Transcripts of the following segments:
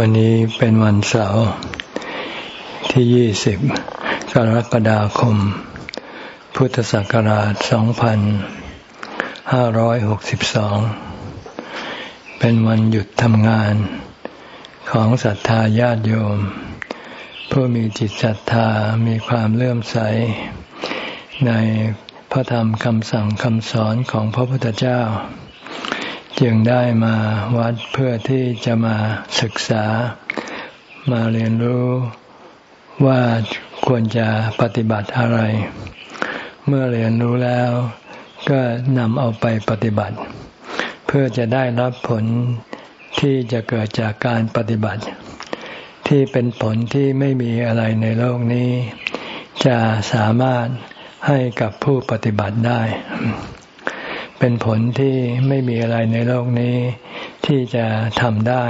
วันนี้เป็นวันเสาร์ที่ยี่สิบกรกฎาคม พุทธศักราชสองพันห้าร้อยหกสิบสองเป็นวันหยุดทำงานของศรัทธาญาติโยม ผู้มีจิตศรัทธามีความเลื่อมใส ในพระธรรมคำสั่งคำสอนของพระพุทธเจ้า จึงได้มาวัดเพื่อที่จะมาศึกษา มาเรียนรู้ว่าควรจะปฏิบัติอะไร เมื่อเรียนรู้แล้วก็นำเอาไปปฏิบัติ เพื่อจะได้รับผลที่จะเกิดจากการปฏิบัติ ที่เป็นผลที่ไม่มีอะไรในโลกนี้ จะสามารถให้กับผู้ปฏิบัติได้ เป็นผลที่ไม่มีอะไรในโลกนี้ที่จะทำได้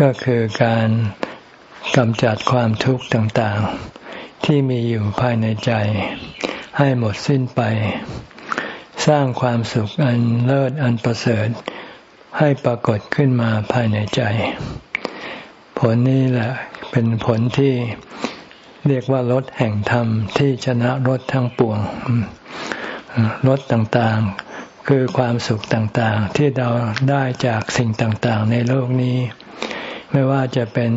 ก็คือการกำจัดความทุกข์ต่างๆ ที่มีอยู่ภายในใจ ให้หมดสิ้นไป สร้างความสุขอันเลิศอันประเสริฐ ให้ปรากฏขึ้นมาภายในใจ ผลนี้แหละเป็นผลที่เรียกว่ารถแห่งธรรมที่ชนะรถทั้งปวงรถต่างๆ คือความสุขต่างๆ ที่เราได้จากสิ่งต่างๆ ในโลกนี้ ไม่ว่าจะเป็น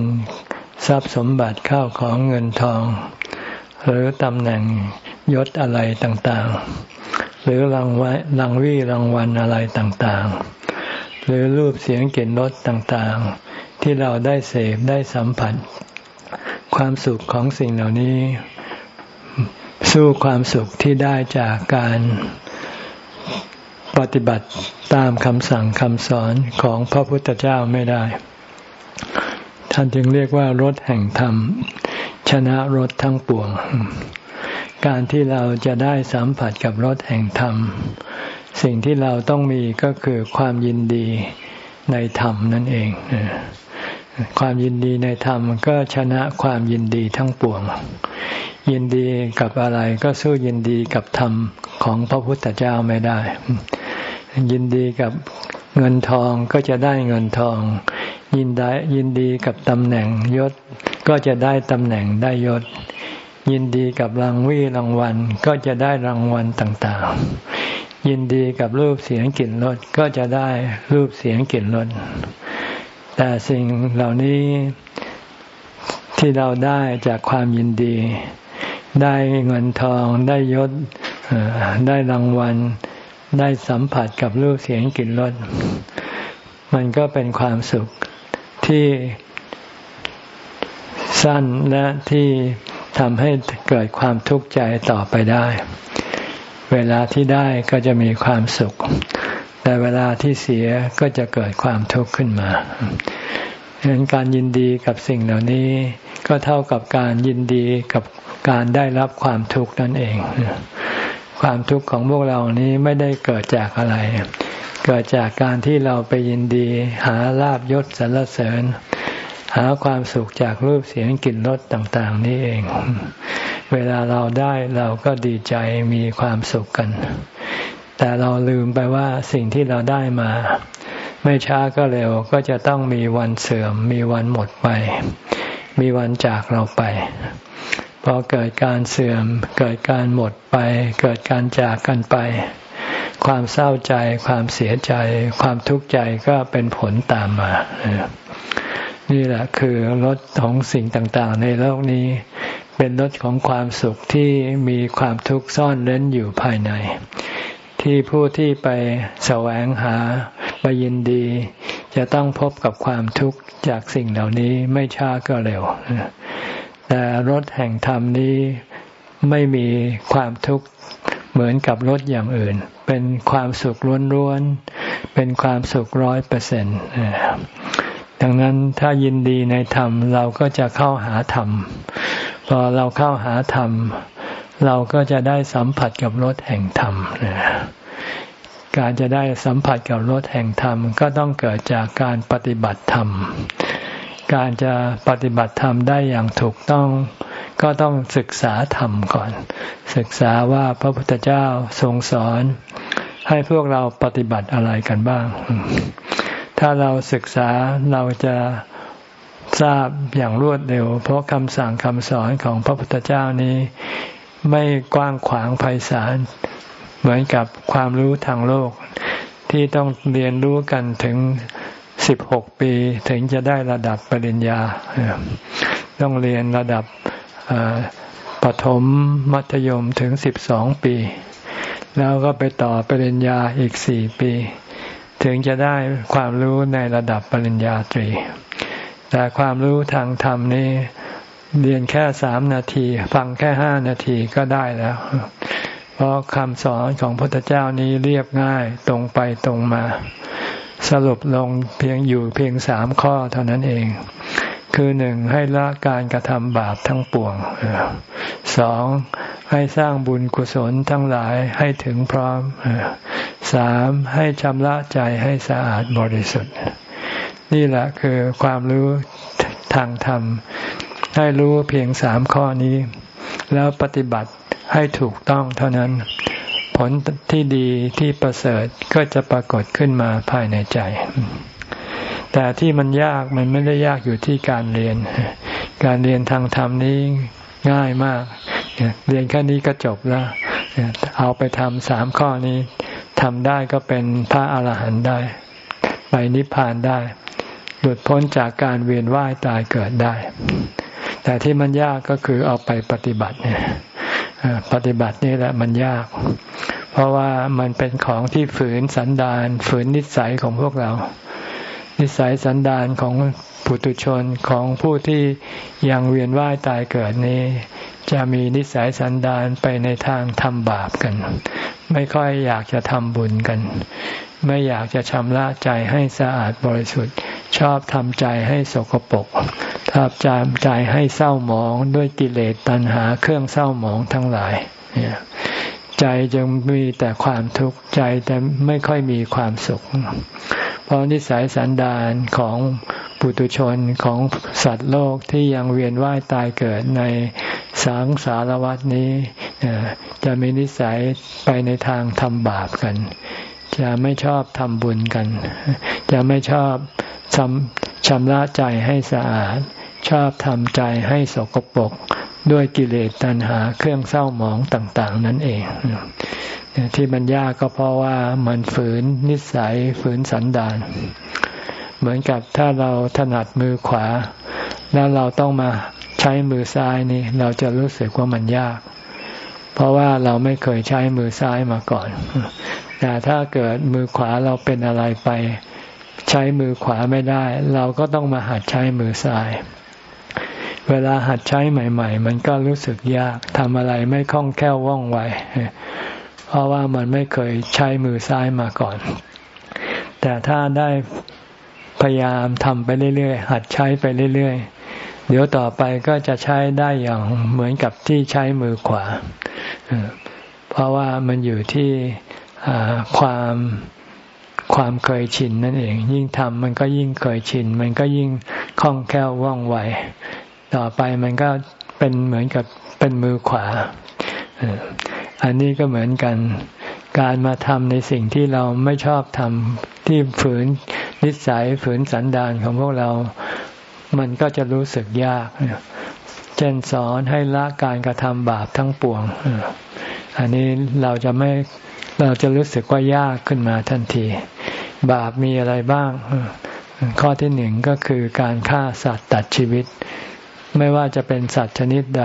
ทรัพย์สมบัติเข้าของเงินทอง หรือตำแหน่งยศอะไรต่างๆ หรือรางวัลรางวีรางวัลอะไรต่างๆ หรือรูปเสียงกลิ่นรสต่างๆ ที่เราได้เสพได้สัมผัส ความสุขของสิ่งเหล่านี้ สู้ความสุขที่ได้จากการ ปฏิบัติตามคำสั่งคำสอนของพระพุทธเจ้าไม่ได้ ท่านจึงเรียกว่ารถแห่งธรรม ชนะรถทั้งปวง การที่เราจะได้สัมผัสกับรถแห่งธรรม สิ่งที่เราต้องมีก็คือความยินดีในธรรมนั่นเอง ความยินดีในธรรมก็ชนะความยินดีทั้งปวง ยินดีกับอะไรก็สู้ยินดีกับธรรมของพระพุทธเจ้าไม่ได้ ยินดีกับเงินทองก็จะได้เงินทอง ยินได้ยินดีกับตำแหน่งยศ ก็จะได้ตำแหน่งได้ยศ ยินดีกับรางวี่รางวัล ก็จะได้รางวัลต่างๆ ยินดีกับรูปเสียงกลิ่นรสก็จะได้รูปเสียงกลิ่นรสแต่สิ่งเหล่านี้ที่เราได้จากความยินดี ได้เงินทองได้ยศได้รางวัล ได้สัมผัสกับรูปเสียงกลิ่นรสมันก็เป็นความสุขที่สั้นและที่ทำให้เกิดความทุกข์ใจต่อไปได้ เวลาที่ได้ก็จะมีความสุข แต่เวลาที่เสียก็จะเกิดความทุกข์ขึ้นมาดังนั้นการยินดีกับสิ่งเหล่านี้ก็เท่ากับการยินดีกับการได้รับความทุกข์นั่นเอง ความทุกข์ของพวกเรานี้ไม่ได้เกิดจากอะไร เกิดจากการที่เราไปยินดีหาลาบยศสรรเสริญ หาความสุขจากรูปเสียงกลิ่นรสต่าง ๆ นี่เอง เวลาเราได้เราก็ดีใจมีความสุขกัน แต่เราลืมไปว่าสิ่งที่เราได้มา ไม่ช้าก็เร็วก็จะต้องมีวันเสื่อม มีวันหมดไป มีวันจากเราไป พอเกิดการเสื่อม เกิดการหมดไป เกิดการจากกันไป ความเศร้าใจ ความเสียใจ ความทุกข์ใจก็เป็นผลตามมา นี่แหละคือรถของสิ่งต่างๆ ในโลกนี้ เป็นรถของความสุขที่มีความทุกข์ซ่อนเร้นอยู่ภายใน ที่ผู้ที่ไปแสวงหาไปยินดี จะต้องพบกับความทุกข์จากสิ่งเหล่านี้ไม่ช้าก็เร็ว แต่รถแห่งธรรมนี้ไม่มีความทุกข์เหมือนกับรถอย่างอื่น เป็นความสุขล้วนๆ เป็นความสุขร้อยเปอร์เซ็นต์ดังนั้นถ้ายินดีในธรรมเราก็จะเข้าหาธรรม พอเราเข้าหาธรรม เราก็จะได้สัมผัสกับรถแห่งธรรมการจะได้สัมผัสกับรถแห่งธรรม ก็ต้องเกิดจากการปฏิบัติธรรม การจะปฏิบัติธรรมได้อย่างถูกต้อง ก็ต้องศึกษาธรรมก่อน ศึกษาว่าพระพุทธเจ้าทรงสอน ให้พวกเราปฏิบัติอะไรกันบ้าง ถ้าเราศึกษาเราจะทราบอย่างรวดเร็ว เพราะคำสั่งคำสอนของพระพุทธเจ้านี้ไม่กว้างขวางไพศาลเหมือนกับความรู้ทางโลก ที่ต้องเรียนรู้กันถึง สิบหกปีถึงจะได้ระดับปริญญา ต้องเรียนระดับปฐมมัธยมถึงสิบสองปี แล้วก็ไปต่อปริญญาอีกสี่ปี ถึงจะได้ความรู้ในระดับปริญญาตรี แต่ความรู้ทางธรรมนี้เรียนแค่สามนาที ฟังแค่ห้านาทีก็ได้แล้ว เพราะคำสอนของพระพุทธเจ้านี้เรียบง่ายตรงไปตรงมา สรุปลงเพียงอยู่เพียงสามข้อเท่านั้นเอง คือหนึ่งให้ละการกระทำบาปทั้งปวงสองให้สร้างบุญกุศลทั้งหลายให้ถึงพร้อมสามให้ชำระใจให้สะอาดบริสุทธิ์ นี่แหละคือความรู้ทางธรรม ให้รู้เพียงสามข้อนี้ แล้วปฏิบัติให้ถูกต้องเท่านั้น ผลที่ดีที่ประเสริฐก็จะปรากฏขึ้นมาภายในใจ แต่ที่มันยากมันไม่ได้ยากอยู่ที่การเรียน การเรียนทางธรรมนี้ง่ายมาก เรียนแค่นี้ก็จบแล้ว เอาไปทำสามข้อนี้ทำได้ก็เป็นพระอาหารหันต์ได้ ไปนิพพานได้ หลุดพ้นจากการเวียนว่ายตายเกิดได้ แต่ที่มันยากก็คือเอาไปปฏิบัติเนี่ย ปฏิบัตินี่แหละมันยาก เพราะว่ามันเป็นของที่ฝืนสันดานฝืนนิสัยของพวกเรา นิสัยสันดานของปุถุชนของผู้ที่ยังเวียนว่ายตายเกิดนี้ จะมีนิสัยสันดานไปในทางทำบาปกัน ไม่ค่อยอยากจะทำบุญกัน ไม่อยากจะชำระใจให้สะอาดบริสุทธิ์ ชอบทำใจให้สกปรกทำใจใจให้เศร้าหมองด้วยกิเลสตัณหาเครื่องเศร้าหมองทั้งหลายใจจึงมีแต่ความทุกข์ใจแต่ไม่ค่อยมีความสุข เพราะนิสัยสันดานของปุตุชนของสัตว์โลกที่ยังเวียนว่ายตายเกิดในสังสารวัฏนี้จะมีนิสัยไปในทางทำบาปกัน จะไม่ชอบทำบุญกัน จะไม่ชอบชำชำระใจให้สะอาด ชอบทำใจให้สกปรกด้วยกิเลสตัณหาเครื่องเศร้าหมองต่าง ๆ นั่นเองที่มันยากก็เพราะว่ามันฝืนนิสัยฝืนสันดานเหมือนกับถ้าเราถนัดมือขวา แล้วเราต้องมาใช้มือซ้ายนี่เราจะรู้สึกว่ามันยาก เพราะว่าเราไม่เคยใช้มือซ้ายมาก่อน แต่ถ้าเกิดมือขวาเราเป็นอะไรไป ใช้มือขวาไม่ได้ เราก็ต้องมาหัดใช้มือซ้าย เวลาหัดใช้ใหม่ ๆ มันก็รู้สึกยากทำอะไรไม่คล่องแคล่วว่องไวเพราะว่ามันไม่เคยใช้มือซ้ายมาก่อน แต่ถ้าได้พยายามทำไปเรื่อยๆหัดใช้ไปเรื่อยๆ เดี๋ยวต่อไปก็จะใช้ได้อย่างเหมือนกับที่ใช้มือขวา เพราะว่ามันอยู่ที่ ความความเคยชินนั่นเอง ยิ่งทำมันก็ยิ่งเคยชิน มันก็ยิ่งคล่องแคล่วว่องไว ต่อไปมันก็เป็นเหมือนกับเป็นมือขวา อันนี้ก็เหมือนกัน การมาทำในสิ่งที่เราไม่ชอบทำที่ฝืนนิสัยฝืนสันดานของพวกเรา มันก็จะรู้สึกยาก เช่นสอนให้ละการกระทำบาปทั้งปวง อันนี้เราจะไม่ เราจะรู้สึกว่ายากขึ้นมาทันที บาปมีอะไรบ้าง ข้อที่หนึ่งก็คือการฆ่าสัตว์ตัดชีวิต ไม่ว่าจะเป็นสัตว์ชนิดใด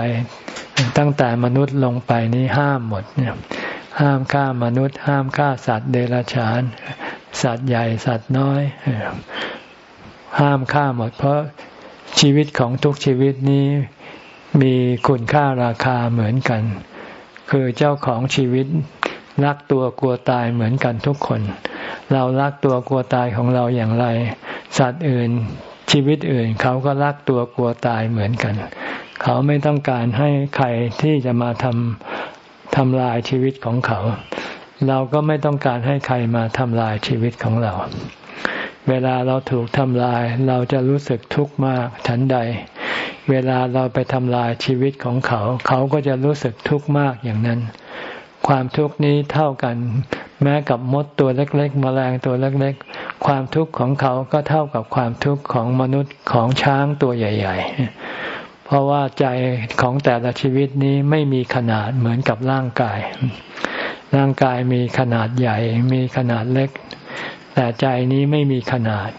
ตั้งแต่มนุษย์ลงไปนี้ห้ามหมดเนี่ยห้ามฆ่ามนุษย์ ห้ามฆ่าสัตว์เดรัจฉาน สัตว์ใหญ่สัตว์น้อย ห้ามฆ่าหมด เพราะชีวิตของทุกชีวิตนี้มีคุณค่าราคาเหมือนกัน คือเจ้าของชีวิต รักตัวกลัวตายเหมือนกันทุกคน เรารักตัวกลัวตายของเราอย่างไร สัตว์อื่นชีวิตอื่นเขาก็รักตัวกลัวตายเหมือนกัน เขาไม่ต้องการให้ใครที่จะมาทำทำลายชีวิตของเขา เราก็ไม่ต้องการให้ใครมาทำลายชีวิตของเรา เวลาเราถูกทำลายเราจะรู้สึกทุกข์มากฉันใด เวลาเราไปทำลายชีวิตของเขา เขาก็จะรู้สึกทุกข์มากอย่างนั้น ความทุกข์นี้เท่ากัน แม้กับมดตัวเล็กๆมแมลงตัวเล็กๆ ความทุกข์ของเขาก็เท่ากับความทุกข์ของมนุษย์ของช้างตัวใหญ่ ๆ เพราะว่าใจของแต่ละชีวิตนี้ไม่มีขนาดเหมือนกับร่างกาย ร่างกายมีขนาดใหญ่ มีขนาดเล็ก แต่ใจนี้ไม่มีขนาด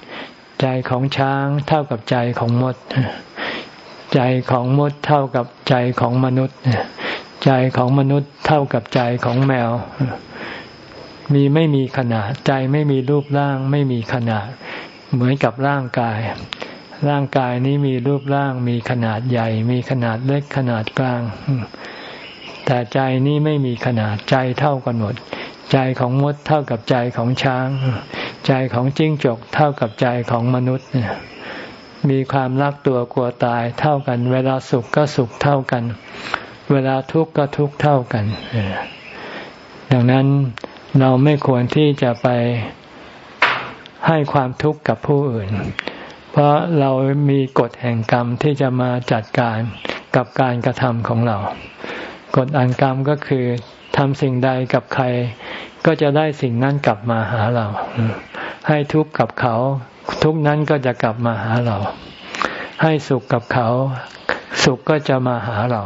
ใจของช้างเท่ากับใจของมด ใจของมดเท่ากับใจของมนุษย์ ใจของมนุษย์เท่ากับใจของแมว มีไม่มีขนาด ใจไม่มีรูปร่าง ไม่มีขนาด เหมือนกับร่างกาย ร่างกายนี้มีรูปร่าง มีขนาดใหญ่ มีขนาดเล็กขนาดกลาง แต่ใจนี้ไม่มีขนาดใจเท่ากันหมด ใจของมดเท่ากับใจของช้าง ใจของจิ้งจกเท่ากับใจของมนุษย์มีความรักตัวกลัวตายเท่ากัน เวลาสุขก็สุขเท่ากัน เวลาทุกข์ก็ทุกข์เท่ากันดังนั้นเราไม่ควรที่จะไปให้ความทุกข์กับผู้อื่น เพราะเรามีกฎแห่งกรรมที่จะมาจัดการกับการกระทำของเรา กฎอันกรรมก็คือทำสิ่งใดกับใคร ก็จะได้สิ่งนั้นกลับมาหาเรา ให้ทุกข์กับเขา ทุกนั้นก็จะกลับมาหาเรา ให้สุขกับเขา สุขก็จะมาหาเรา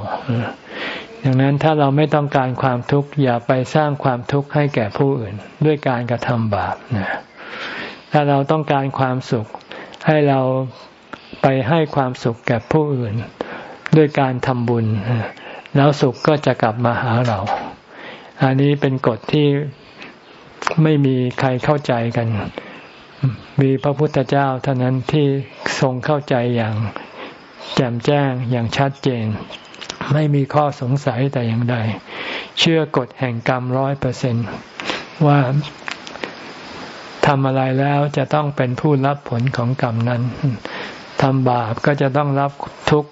ดังนั้นถ้าเราไม่ต้องการความทุกข์อย่าไปสร้างความทุกข์ให้แก่ผู้อื่น ด้วยการกระทำบาปนะถ้าเราต้องการความสุข ให้เราไปให้ความสุขแก่ผู้อื่น ด้วยการทำบุญ แล้วสุขก็จะกลับมาหาเรา อันนี้เป็นกฎที่ไม่มีใครเข้าใจกัน มีพระพุทธเจ้าเท่านั้นที่ทรงเข้าใจอย่าง แจ่มแจ้งอย่างชัดเจน ไม่มีข้อสงสัยแต่อย่างใด เชื่อกฎแห่งกรรมร้อยเปอร์เซนว่าทำอะไรแล้วจะต้องเป็นผู้รับผลของกรรมนั้นทำบาปก็จะต้องรับทุกข์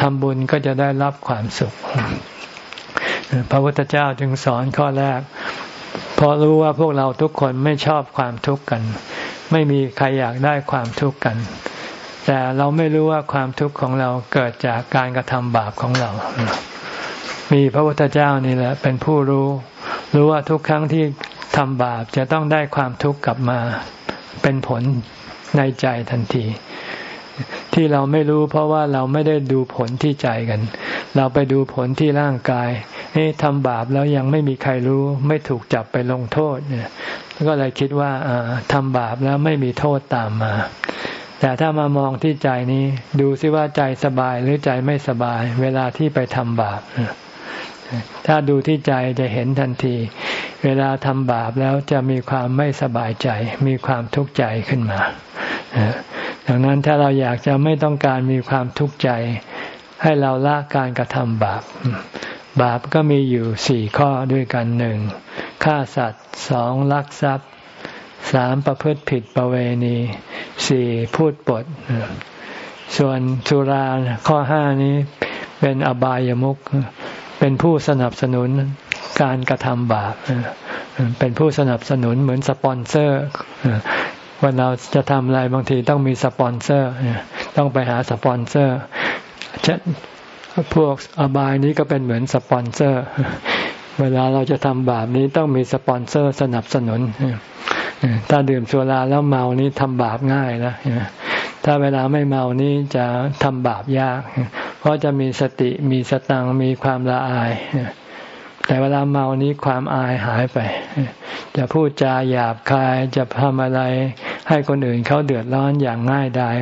ทำบุญก็จะได้รับความสุข พระพุทธเจ้าจึงสอนข้อแรก เพราะรู้ว่าพวกเราทุกคนไม่ชอบความทุกข์กัน ไม่มีใครอยากได้ความทุกข์กัน แต่เราไม่รู้ว่าความทุกข์ของเราเกิดจากการกระทำบาปของเรา มีพระพุทธเจ้านี่แหละ เป็นผู้รู้ รู้ว่าทุกครั้งที่ทำบาปจะต้องได้ความทุกข์กลับมาเป็นผลในใจทันที ที่เราไม่รู้เพราะว่าเราไม่ได้ดูผลที่ใจกัน เราไปดูผลที่ร่างกายนี่ทำบาปแล้วยังไม่มีใครรู้ ไม่ถูกจับไปลงโทษเนี่ยก็เลยคิดว่าทำบาปแล้วไม่มีโทษตามมา แต่ถ้ามามองที่ใจนี้ ดูซิว่าใจสบายหรือใจไม่สบาย เวลาที่ไปทำบาปถ้าดูที่ใจจะเห็นทันที เวลาทำบาปแล้วจะมีความไม่สบายใจ มีความทุกข์ใจขึ้นมาดังนั้นถ้าเราอยากจะไม่ต้องการมีความทุกข์ใจ ให้เราละการกระทำบาป บาปก็มีอยู่สี่ข้อด้วยกันหนึ่งฆ่าสัตว์สองลักทรัพย์ สามประพฤติผิดประเวณีสี่พูดปด ส่วนสุราข้อห้านี้เป็นอบายามุขเป็นผู้สนับสนุนการกระทำบาปเป็นผู้สนับสนุนเหมือนสปอนเซอร์วันเราจะทำอะไรบางทีต้องมีสปอนเซอร์ต้องไปหาสปอนเซอร์พวกอบายนี้ก็เป็นเหมือนสปอนเซอร์ เวลาเราจะทำบาปนี้ต้องมีสปอนเซอร์สนับสนุน ถ้าดื่มสุราแล้วเมานี่ทำบาปง่ายนะถ้าเวลาไม่เมานี่จะทำบาปยาก เพราะจะมีสติมีสตังมีความละอาย แต่เวลาเมานี้ความอายหายไป จะพูดจาหยาบคายจะทำอะไร ให้คนอื่นเขาเดือดร้อนอย่างง่ายดาย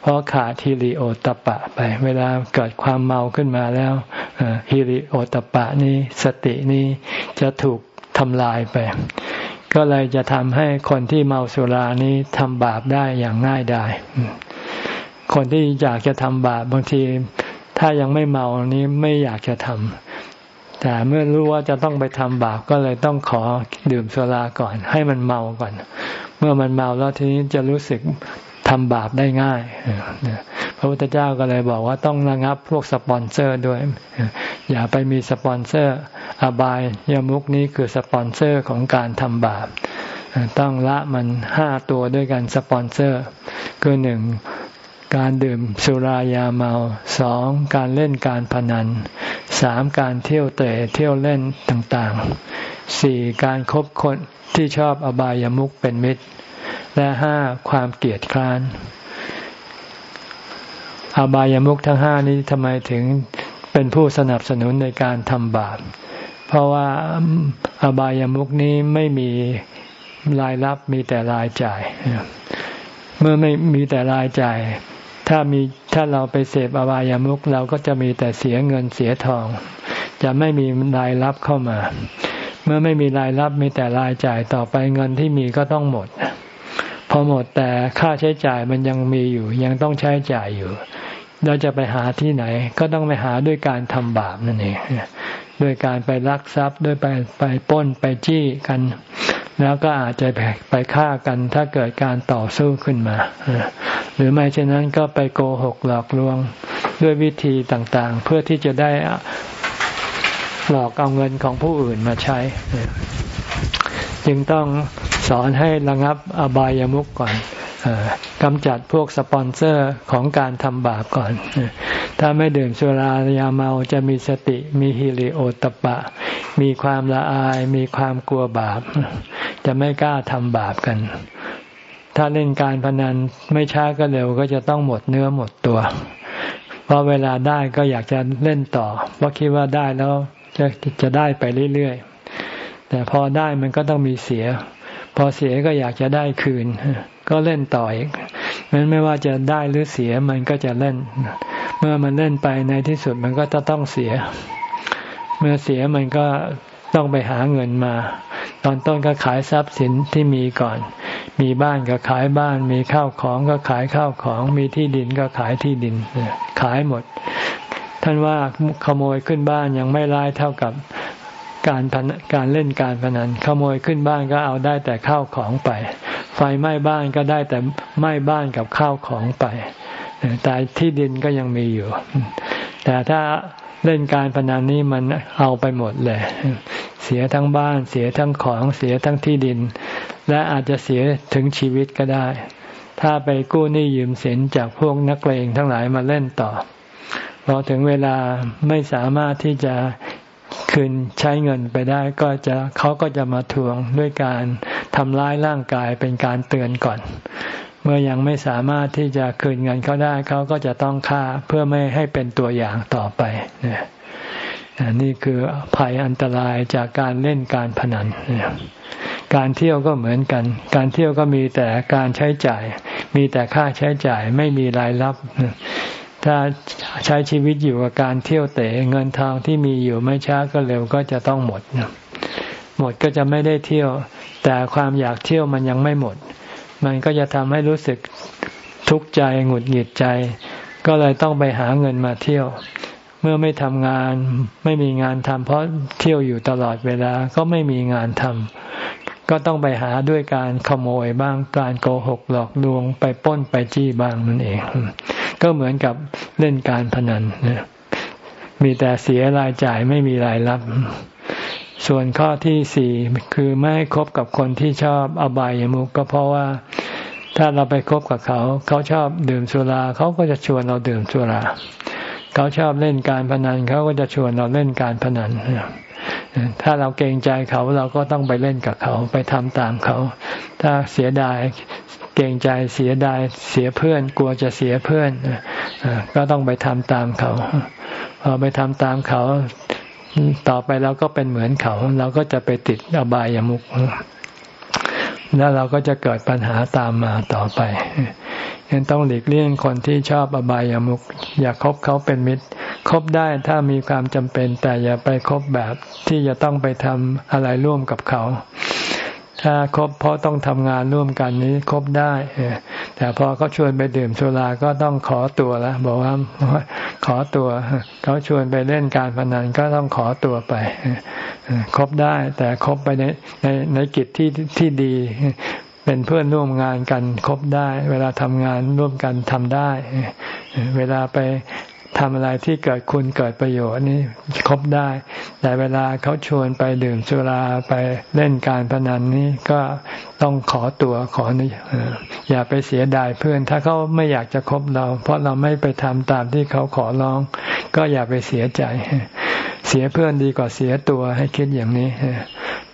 เพราะขาดฮิริโอตปะไป เวลาเกิดความเมาขึ้นมาแล้วฮิริโอตปะนี้สตินี้จะถูกทำลายไป ก็เลยจะทำให้คนที่เมาสุรานี้ทำบาปได้อย่างง่ายดายคนที่อยากจะทำบาปบางที ถ้ายังไม่เมานี้ไม่อยากจะทำแต่เมื่อรู้ว่าจะต้องไปทำบาปก็เลยต้องขอดื่มสุราก่อน ให้มันเมาก่อน เมื่อมันเมาแล้วทีนี้จะรู้สึก ทำบาปได้ง่ายพระพุทธเจ้าก็เลยบอกว่าต้องระงับพวกสปอนเซอร์ด้วย อย่าไปมีสปอนเซอร์ อบายมุขนี้คือสปอนเซอร์ของการทำบาป ต้องละมันห้าตัวด้วยกันสปอนเซอร์ คือหนึ่งการดื่มสุรายาเมาสองการเล่นการพนันสามการเที่ยวเตร่เที่ยวเล่นต่างๆสี่การครบคนที่ชอบอบายามุกเป็นมิตร และห้าความเกลียดคร้านอบายามุขทั้งห้านี้ทำไมถึงเป็นผู้สนับสนุนในการทำบาป เพราะว่าอบายามุขนี้ไม่มีรายรับมีแต่รายจ่าย เมื่อไม่มีแต่รายจ่าย ถ้ามีถ้าเราไปเสพอบายามุขเราก็จะมีแต่เสียเงินเสียทอง จะไม่มีรายรับเข้ามา เมื่อไม่มีรายรับมีแต่รายจ่ายต่อไปเงินที่มีก็ต้องหมด อหมดแต่ค่าใช้จ่ายมันยังมีอยู่ ยังต้องใช้จ่ายอยู่เราจะไปหาที่ไหน ก็ต้องไปหาด้วยการทำบาปนั่นเองด้วยการไปลักทรัพย์ด้วยไปไปป้นไปจี้กัน แล้วก็อาจจะไปไปฆ่ากัน ถ้าเกิดการต่อสู้ขึ้นมา หรือไม่เช่นนั้นก็ไปโกหกหลอกลวงด้วยวิธีต่างๆ เพื่อที่จะได้หลอกเอาเงินของผู้อื่นมาใช้ จึงต้อง สอนให้ระงับอบายามุกก่อนกำจัดพวกสปอนเซอร์ของการทำบาปก่อน ถ้าไม่ดื่มสุรายาเมาจะมีสติ มีฮิริโอตปะ มีความละอาย มีความกลัวบาป จะไม่กล้าทำบาปกัน ถ้าเล่นการพนันไม่ช้าก็เร็วก็จะต้องหมดเนื้อหมดตัว เพราะเวลาได้ก็อยากจะเล่นต่อ เพราะคิดว่าได้แล้วจะจะได้ไปเรื่อยๆ แต่พอได้มันก็ต้องมีเสีย พอเสียก็อยากจะได้คืน ก็เล่นต่ออีกมันไม่ว่าจะได้หรือเสียมันก็จะเล่น เมื่อมันเล่นไปในที่สุดมันก็จะต้องเสีย เมื่อเสียมันก็ต้องไปหาเงินมา ตอนต้นก็ขายทรัพย์สินที่มีก่อน มีบ้านก็ขายบ้าน มีข้าวของก็ขายข้าวของ มีที่ดินก็ขายที่ดิน ขายหมด ท่านว่าขโมยขึ้นบ้านยังไม่ร้ายเท่ากับ การการเล่นการพนันขโมยขึ้นบ้านก็เอาได้แต่ข้าวของไป ไฟไหม้บ้านก็ได้แต่ไหม้บ้านกับข้าวของไป แต่ที่ดินก็ยังมีอยู่ แต่ถ้าเล่นการพนันนี้มันเอาไปหมดเลย เสียทั้งบ้านเสียทั้งของเสียทั้งที่ดิน และอาจจะเสียถึงชีวิตก็ได้ ถ้าไปกู้หนี้ยืมสินจากพวกนักเลงทั้งหลายมาเล่นต่อพอถึงเวลาไม่สามารถที่จะ คืนใช้เงินไปได้ก็จะเขาก็จะมาทวงด้วยการทำร้ายร่างกายเป็นการเตือนก่อน เมื่อยังไม่สามารถที่จะคืนเงินเขาได้เขาก็จะต้องฆ่าเพื่อไม่ให้เป็นตัวอย่างต่อไปนี่คือภัยอันตรายจากการเล่นการพนันการเที่ยวก็เหมือนกัน การเที่ยวก็มีแต่การใช้จ่าย มีแต่ค่าใช้จ่ายไม่มีรายรับ ถ้าใช้ชีวิตอยู่กับการเที่ยวเตะเงินทองที่มีอยู่ไม่ช้าก็เร็วก็จะต้องหมดหมดก็จะไม่ได้เที่ยว แต่ความอยากเที่ยวมันยังไม่หมด มันก็จะทำให้รู้สึกทุกข์ใจหงุดหงิดใจ ก็เลยต้องไปหาเงินมาเที่ยว เมื่อไม่ทำงานไม่มีงานทำเพราะเที่ยวอยู่ตลอดเวลาก็ไม่มีงานทำ ก็ต้องไปหาด้วยการขโมยบ้างการโกหกหลอกลวงไปป้นไปจี้บ้างนั่นเอง ก็เหมือนกับเล่นการพนันมีแต่เสียรายจ่ายไม่มีรายรับ ส่วนข้อที่สี่คือไม่คบกับคนที่ชอบอบายามุกก็เพราะว่าถ้าเราไปคบกับเขา เขาชอบดื่มสุราเขาก็จะชวนเราดื่มสุรา เขาชอบเล่นการพนันเขาก็จะชวนเราเล่นการพนัน ถ้าเราเกรงใจเขาเราก็ต้องไปเล่นกับเขาไปทำตามเขา ถ้าเสียดายเกรงใจเสียดายเสียเพื่อน กลัวจะเสียเพื่อนก็ต้องไปทำตามเขาพอไปทำตามเขา ต่อไปเราก็เป็นเหมือนเขา เราก็จะไปติดอบายามุกแล้วเราก็จะเกิดปัญหาตามมาต่อไป ยังต้องหลีกเลี่ยงคนที่ชอบอบายามุกอย่าคบเขาเป็นมิตรคบได้ถ้ามีความจำเป็น แต่อย่าไปคบแบบที่จะต้องไปทำอะไรร่วมกับเขา ถ้าคบเพราะต้องทำงานร่วมกันนี้คบได้แต่พอเขาชวนไปดื่มสุราก็ต้องขอตัวแล้วบอกว่าขอตัว เขาชวนไปเล่นการพนันก็ต้องขอตัวไปคบได้ แต่คบไปในในในกิจที่ที่ดี เป็นเพื่อนร่วมงานกันคบได้ เวลาทำงานร่วมกันทำได้ เวลาไปทำอะไรที่เกิดคุณเกิดประโยชน์นี่คบได้ แต่เวลาเขาชวนไปดื่มสุราไปเล่นการพนันนี่ก็ต้องขอตัวขอนี่อย่าไปเสียดายเพื่อน ถ้าเขาไม่อยากจะคบเรา เพราะเราไม่ไปทำตามที่เขาขอร้อง ก็อย่าไปเสียใจ เสียเพื่อนดีกว่าเสียตัวให้คิดอย่างนี้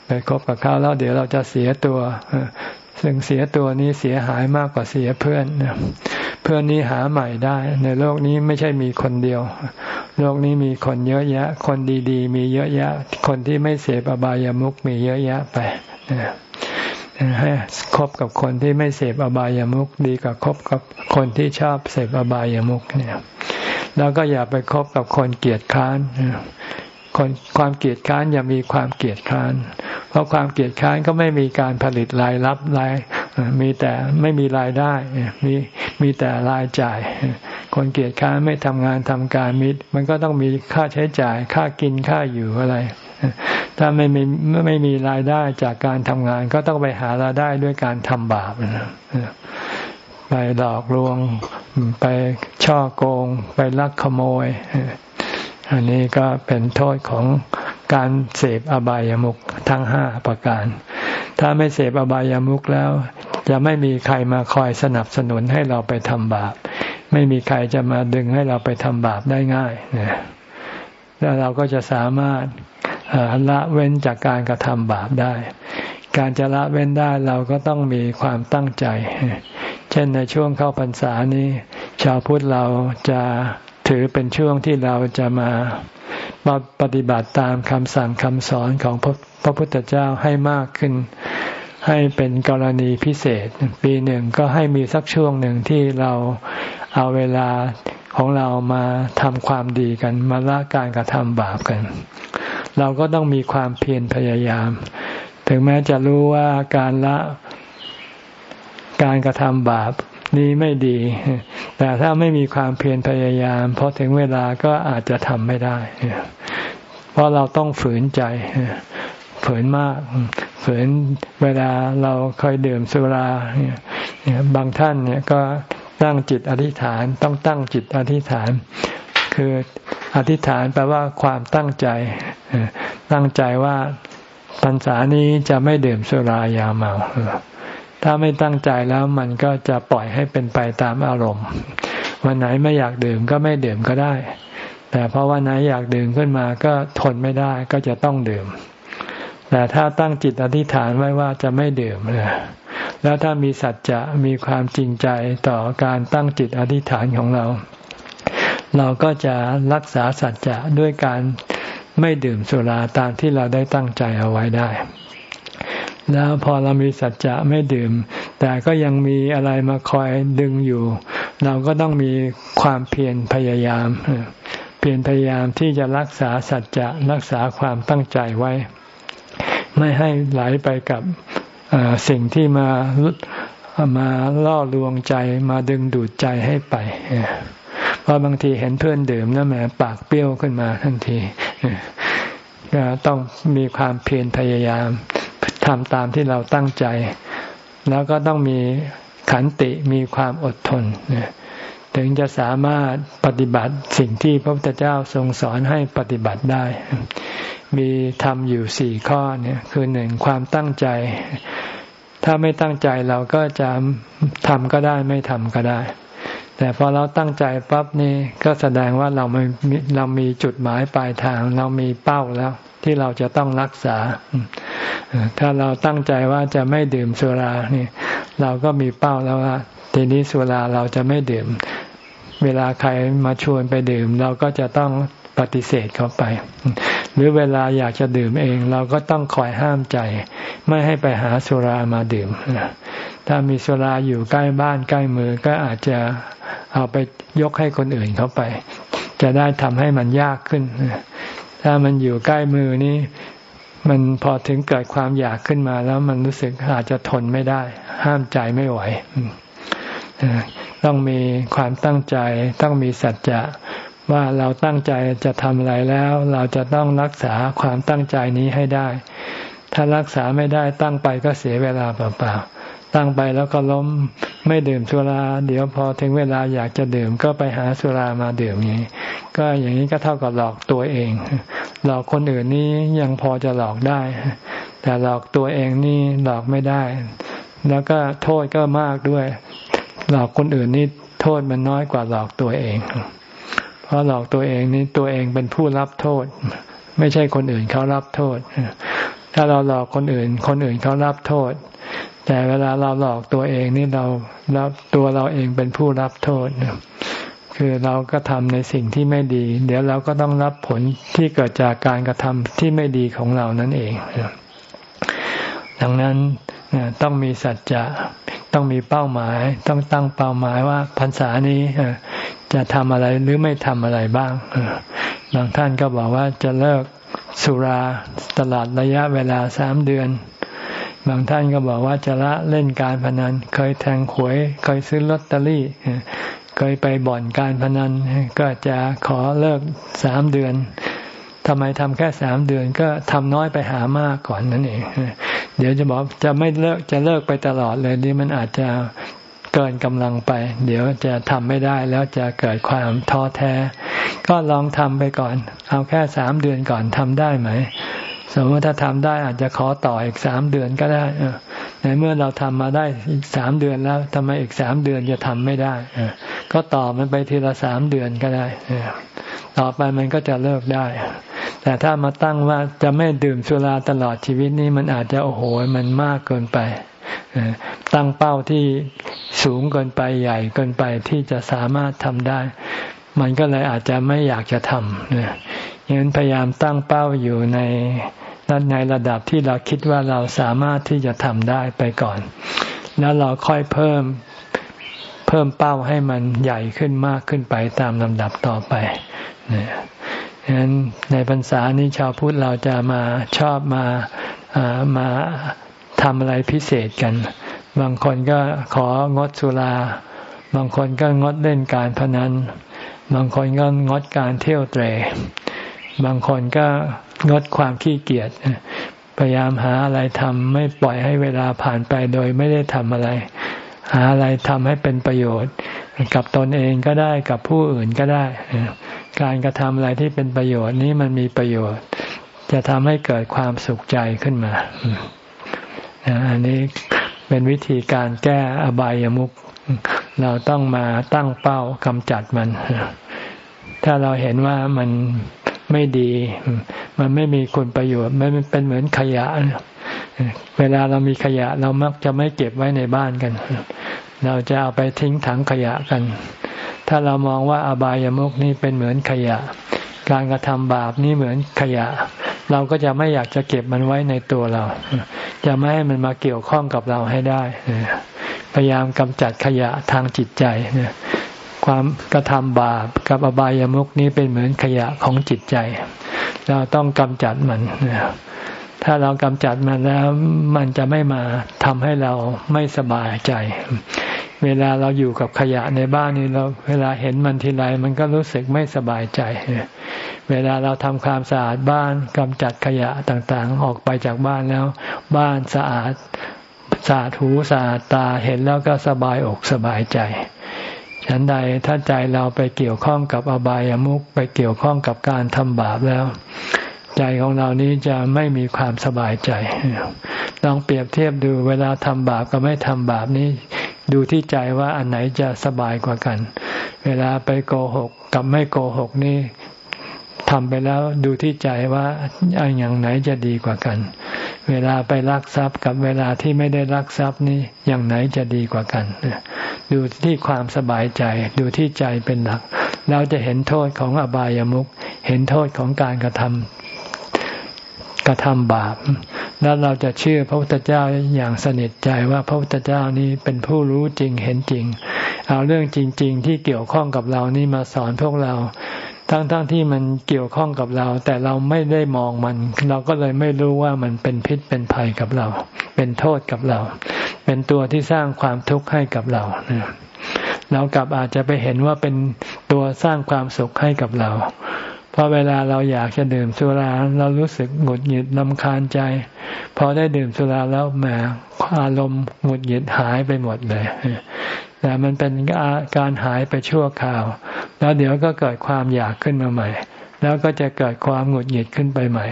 ไปคบกับเขาแล้วเดี๋ยวเราจะเสียตัว ซึ่งเสียตัวนี้เสียหายมากกว่าเสียเพื่อนเพื่อนนี้หาใหม่ได้ ในโลกนี้ไม่ใช่มีคนเดียว โลกนี้มีคนเยอะแยะ คนดีๆ มีเยอะแยะ คนที่ไม่เสพอบายามุขมีเยอะแยะไปให้คบกับคนที่ไม่เสพอบายามุขดีกว่าคบกับคนที่ชอบเสพอบายามุขเนี่ยแล้วก็อย่าไปคบกับคนเกียจค้าน คนความเกียจค้านอย่ามีความเกียจค้าน เพราะความเกียจค้านก็ไม่มีการผลิตรายรับรายมีแต่ไม่มีรายได้มีมีแต่รายจ่าย คนเกียจค้านไม่ทำงานทำการมิมันก็ต้องมีค่าใช้จ่าย ค่ากินค่าอยู่อะไร ถ้าไม่มีไม่มีรายได้จากการทำงาน ก็ต้องไปหารายได้ด้วยการทำบาปไปหลอกลวง ไปช่อโกง ไปลักขโมย อันนี้ก็เป็นโทษของการเสพอบายามุขทั้งห้าประการ ถ้าไม่เสพอบายามุขแล้ว จะไม่มีใครมาคอยสนับสนุนให้เราไปทำบาป ไม่มีใครจะมาดึงให้เราไปทำบาปได้ง่ายนะแล้วเราก็จะสามารถละเว้นจากการกระทำบาปได้ การจะละเว้นได้เราก็ต้องมีความตั้งใจ เช่นในช่วงเข้าพรรษานี้ ชาวพุทธเราจะ ถือเป็นช่วงที่เราจะมาปฏิบัติตามคำสั่งคำสอนของพระพระพุทธเจ้าให้มากขึ้น ให้เป็นกรณีพิเศษ ปีหนึ่งก็ให้มีสักช่วงหนึ่งที่เราเอาเวลาของเรามาทำความดีกันมาละการกระทำบาปกัน เราก็ต้องมีความเพียรพยายาม ถึงแม้จะรู้ว่าการละการกระทำบาป นี้ไม่ดี แต่ถ้าไม่มีความเพียรพยายามพอถึงเวลาก็อาจจะทำไม่ได้ เพราะเราต้องฝืนใจฝืนมากฝืนเวลาเราเคยดื่มสุราบางท่านเนี่ยก็ตั้งจิตอธิษฐานต้องตั้งจิตอธิษฐาน คืออธิษฐานแปลว่าความตั้งใจ ตั้งใจว่าพรรษานี้จะไม่ดื่มสุรายาเมา ถ้าไม่ตั้งใจแล้วมันก็จะปล่อยให้เป็นไปตามอารมณ์ วันไหนไม่อยากดื่มก็ไม่ดื่มก็ได้ แต่พอวันไหนอยากดื่มขึ้นมาก็ทนไม่ได้ก็จะต้องดื่ม แต่ถ้าตั้งจิตอธิษฐานไว้ว่าจะไม่ดื่มแล้วถ้ามีสัจจะมีความจริงใจต่อการตั้งจิตอธิษฐานของเรา เราก็จะรักษาสัจจะด้วยการไม่ดื่มสุราตามที่เราได้ตั้งใจเอาไว้ได้ แล้วพอเรามีสัจจะไม่ดื่ม แต่ก็ยังมีอะไรมาคอยดึงอยู่ เราก็ต้องมีความเพียรพยายามเพียรพยายามที่จะรักษาสัจจะรักษาความตั้งใจไว้ ไม่ให้ไหลไปกับสิ่งที่มามาล่อลวงใจมาดึงดูดใจให้ไปเพราะบางทีเห็นเพื่อนดื่มแล้วแหมปากเปรี้ยวขึ้นมาทันทีก็ต้องมีความเพียรพยายาม ทำตามที่เราตั้งใจ แล้วก็ต้องมีขันติมีความอดทนถึงจะสามารถปฏิบัติสิ่งที่พระพุทธเจ้าทรงสอนให้ปฏิบัติได้ มีทำอยู่สี่ข้อเนี่ยคือหนึ่งความตั้งใจ ถ้าไม่ตั้งใจเราก็จะทำก็ได้ไม่ทำก็ได้ แต่พอเราตั้งใจปั๊บนี่ก็แสดงว่าเราไม่เรามีจุดหมายปลายทาง เรามีเป้าแล้ว ที่เราจะต้องรักษา ถ้าเราตั้งใจว่าจะไม่ดื่มสุรานี่ เราก็มีเป้าแล้วว่าทีนี้สุราเราจะไม่ดื่ม เวลาใครมาชวนไปดื่ม เราก็จะต้องปฏิเสธเขาไป หรือเวลาอยากจะดื่มเอง เราก็ต้องคอยห้ามใจ ไม่ให้ไปหาสุรามาดื่มถ้ามีสุราอยู่ใกล้บ้านใกล้มือก็อาจจะเอาไปยกให้คนอื่นเขาไป จะได้ทำให้มันยากขึ้น ถ้ามันอยู่ใกล้มือนี้มันพอถึงเกิดความอยากขึ้นมาแล้วมันรู้สึกอาจจะทนไม่ได้ ห้ามใจไม่ไหว ต้องมีความตั้งใจ ต้องมีสัจจะว่าเราตั้งใจจะทำอะไรแล้ว เราจะต้องรักษาความตั้งใจนี้ให้ได้ ถ้ารักษาไม่ได้ตั้งไปก็เสียเวลาเปล่าๆ ตั้งไปแล้วก็ล้มไม่ดื่มสุรา เดี๋ยวพอถึงเวลาอยากจะดื่มก็ไปหาสุรามาดื่มอย่างนี้ ก็อย่างนี้ก็เท่ากับหลอกตัวเอง หลอกคนอื่นนี่ยังพอจะหลอกได้ แต่หลอกตัวเองนี่หลอกไม่ได้ แล้วก็โทษก็มากด้วย หลอกคนอื่นนี่โทษมันน้อยกว่าหลอกตัวเอง เพราะหลอกตัวเองนี่ตัวเองเป็นผู้รับโทษ ไม่ใช่คนอื่นเขารับโทษ ถ้าเราหลอกคนอื่น คนอื่นเขารับโทษ แต่เวลาเราหลอกตัวเองนี่เราแล้วตัวเราเองเป็นผู้รับโทษคือเราก็ทำในสิ่งที่ไม่ดี เดี๋ยวเราก็ต้องรับผลที่เกิดจากการกระทำที่ไม่ดีของเรานั่นเอง ดังนั้นต้องมีสัจจะต้องมีเป้าหมาย ต้องตั้งเป้าหมายว่าพรรษานี้จะทำอะไรหรือไม่ทำอะไรบ้างบางท่านก็บอกว่าจะเลิกสุราตลอดระยะเวลาสามเดือน บางท่านก็บอกว่าจะละเล่นการพนัน เคยแทงหวย เคยซื้อลอตเตอรี่ เคยไปบ่อนการพนัน ก็จะขอเลิกสามเดือนทำไมทำแค่สามเดือนก็ทำน้อยไปหามากก่อนนั่นเอง เดี๋ยวจะบอกจะไม่เลิกจะเลิกไปตลอดเลยนี่มันอาจจะเกินกำลังไป เดี๋ยวจะทำไม่ได้แล้วจะเกิดความท้อแท้ ก็ลองทำไปก่อน เอาแค่สามเดือนก่อนทำได้ไหม สมมติถ้าทำได้อาจจะขอต่ออีกสามเดือนก็ได้ในเมื่อเราทำมาได้อีกสามเดือนแล้วทำไมอีกสามเดือนจะทำไม่ได้ก็ต่อมันไปทีละสามเดือนก็ได้ต่อไปมันก็จะเลิกได้ แต่ถ้ามาตั้งว่าจะไม่ดื่มสุราตลอดชีวิตนี้มันอาจจะโอ้โหมันมากเกินไปตั้งเป้าที่สูงเกินไปใหญ่เกินไปที่จะสามารถทำได้ มันก็เลยอาจจะไม่อยากจะทำเนี่ยยังนั้นพยายามตั้งเป้าอยู่ใน ในระดับที่เราคิดว่าเราสามารถที่จะทำได้ไปก่อน แล้วเราค่อยเพิ่มเพิ่มเป้าให้มันใหญ่ขึ้นมากขึ้นไปตามลำดับต่อไปเนี่ยฉะนั้นในพรรษานี้ชาวพุทธเราจะมาชอบมามาทำอะไรพิเศษกัน บางคนก็ของดสุรา บางคนก็งดเล่นการพนัน บางคนก็งดการเที่ยวเตร บางคนก็ งดความขี้เกียจพยายามหาอะไรทำไม่ปล่อยให้เวลาผ่านไปโดยไม่ได้ทำอะไร หาอะไรทำให้เป็นประโยชน์ กับตนเองก็ได้กับผู้อื่นก็ได้ การกระทำอะไรที่เป็นประโยชน์นี้มันมีประโยชน์ จะทำให้เกิดความสุขใจขึ้นมาอันนี้เป็นวิธีการแก้อบายามุขเราต้องมาตั้งเป้ากำจัดมัน ถ้าเราเห็นว่ามัน ไม่ดี มันไม่มีคุณประโยชน์ไม่เป็นเหมือนขยะ เวลาเรามีขยะเรามักจะไม่เก็บไว้ในบ้านกัน เราจะเอาไปทิ้งถังขยะกัน ถ้าเรามองว่าอบายามุขนี่เป็นเหมือนขยะ การกระทำบาปนี่เหมือนขยะ เราก็จะไม่อยากจะเก็บมันไว้ในตัวเรา จะไม่ให้มันมาเกี่ยวข้องกับเราให้ได้ พยายามกำจัดขยะทางจิตใจ ความกระทำบาปกับอบายามุกนี้เป็นเหมือนขยะของจิตใจ เราต้องกำจัดมันถ้าเรากำจัดมันแล้วมันจะไม่มาทำให้เราไม่สบายใจ เวลาเราอยู่กับขยะในบ้านนี้เราเวลาเห็นมันทีไรมันก็รู้สึกไม่สบายใจ เวลาเราทำความสะอาดบ้านกำจัดขยะต่างๆ ออกไปจากบ้านแล้ว บ้านสะอาดสะอาดหูสะอาดตาเห็นแล้วก็สบายอกสบายใจ ฉันใดถ้าใจเราไปเกี่ยวข้องกับอบายามุขไปเกี่ยวข้องกับการทำบาปแล้ว ใจของเรานี้จะไม่มีความสบายใจ ลองเปรียบเทียบดูเวลาทำบาปกับไม่ทำบาปนี้ ดูที่ใจว่าอันไหนจะสบายกว่ากัน เวลาไปโกหกกับไม่โกหกนี่ทำไปแล้วดูที่ใจว่าอย่างไหนจะดีกว่ากัน เวลาไปรักทรัพย์กับเวลาที่ไม่ได้รักทรัพย์นี่อย่างไหนจะดีกว่ากัน ดูที่ความสบายใจ ดูที่ใจเป็นหลัก เราจะเห็นโทษของอบายามุขเห็นโทษของการกระทำกระทำบาป แล้วเราจะเชื่อพระพุทธเจ้าอย่างสนิทใจว่าพระพุทธเจ้านี้เป็นผู้รู้จริงเห็นจริง เอาเรื่องจริง ๆ ที่เกี่ยวข้องกับเรานี่มาสอนพวกเรา ทั้งๆทที่มันเกี่ยวข้องกับเรา แต่เราไม่ได้มองมัน เราก็เลยไม่รู้ว่ามันเป็นพิษเป็นภัยกับเรา เป็นโทษกับเรา เป็นตัวที่สร้างความทุกข์ให้กับเราเรากลับอาจจะไปเห็นว่าเป็นตัวสร้างความสุขให้กับเราพอเวลาเราอยากจะดื่มสุราเรารู้สึกหงุดหงิดลำคาญใจ พอได้ดื่มสุราแล้วแหมอารมณ์หงุดหงิดหายไปหมดเลย แต่มันเป็นการหายไปชั่วคราว แล้วเดี๋ยวก็เกิดความอยากขึ้นมาใหม่ แล้วก็จะเกิดความหงุดหงิดขึ้นไปใหม่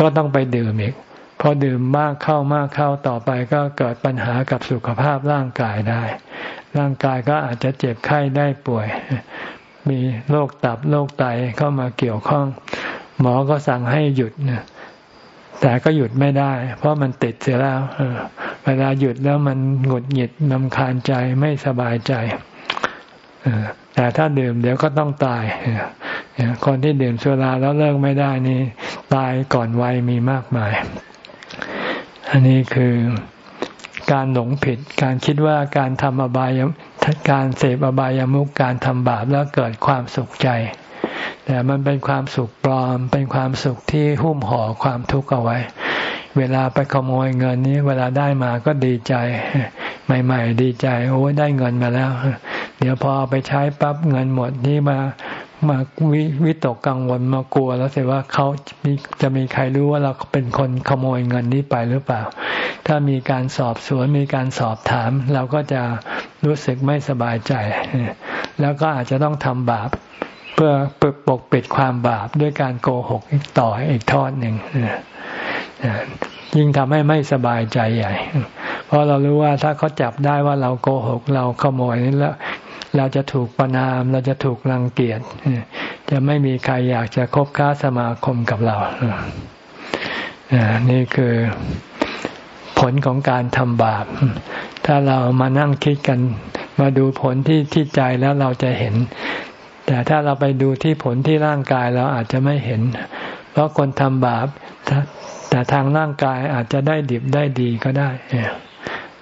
ก็ต้องไปดื่มอีกพอดื่มมากเข้ามากเข้าต่อไปก็เกิดปัญหากับสุขภาพร่างกายได้ ร่างกายก็อาจจะเจ็บไข้ได้ป่วย มีโรคตับโรคไตเข้ามาเกี่ยวข้อง หมอก็สั่งให้หยุดนะ แต่ก็หยุดไม่ได้ เพราะมันติดเสียแล้วเวลาหยุดแล้วมันหงุดหงิดนำคาญใจไม่สบายใจแต่ถ้าดื่มเดี๋ยวก็ต้องตายคนที่ดื่มสุราแล้วเลิกไม่ได้นี่ ตายก่อนวัยมีมากมาย อันนี้คือการหลงผิด การคิดว่าการทำอบายการเสพอบายามุกการทำบาปแล้วเกิดความสุขใจ แต่มันเป็นความสุขปลอม เป็นความสุขที่หุ้มห่อความทุกข์เอาไว้ เวลาไปขโมยเงินนี้ เวลาได้มาก็ดีใจ ใหม่ ๆ ดีใจ โอ้ยได้เงินมาแล้ว เดี๋ยวพอไปใช้ปั๊บเงินหมดนี่มามาวิวิตกกังวลมากลัวแล้วเสียว่าเขาจะมีใครรู้ว่าเราเป็นคนขโมยเงินนี้ไปหรือเปล่า ถ้ามีการสอบสวนมีการสอบถาม เราก็จะรู้สึกไม่สบายใจ แล้วก็อาจจะต้องทำบาป เพื่อปกปกปิดความบาปด้วยการโกหกอีกต่ออีกทอดหนึ่งยิ่งทำให้ไม่สบายใจใหญ่ เพราะเรารู้ว่าถ้าเขาจับได้ว่าเราโกหกเราขโมยนี่แล้วเราจะถูกประนามเราจะถูกรังเกียจจะไม่มีใครอยากจะคบค้าสมาคมกับเรานี่คือผลของการทำบาป ถ้าเรามานั่งคิดกัน มาดูผลที่ที่ใจแล้วเราจะเห็น แต่ถ้าเราไปดูที่ผลที่ร่างกายเราอาจจะไม่เห็น เพราะคนทำบาปแต่ทางร่างกายอาจจะได้ดิบได้ดีก็ได้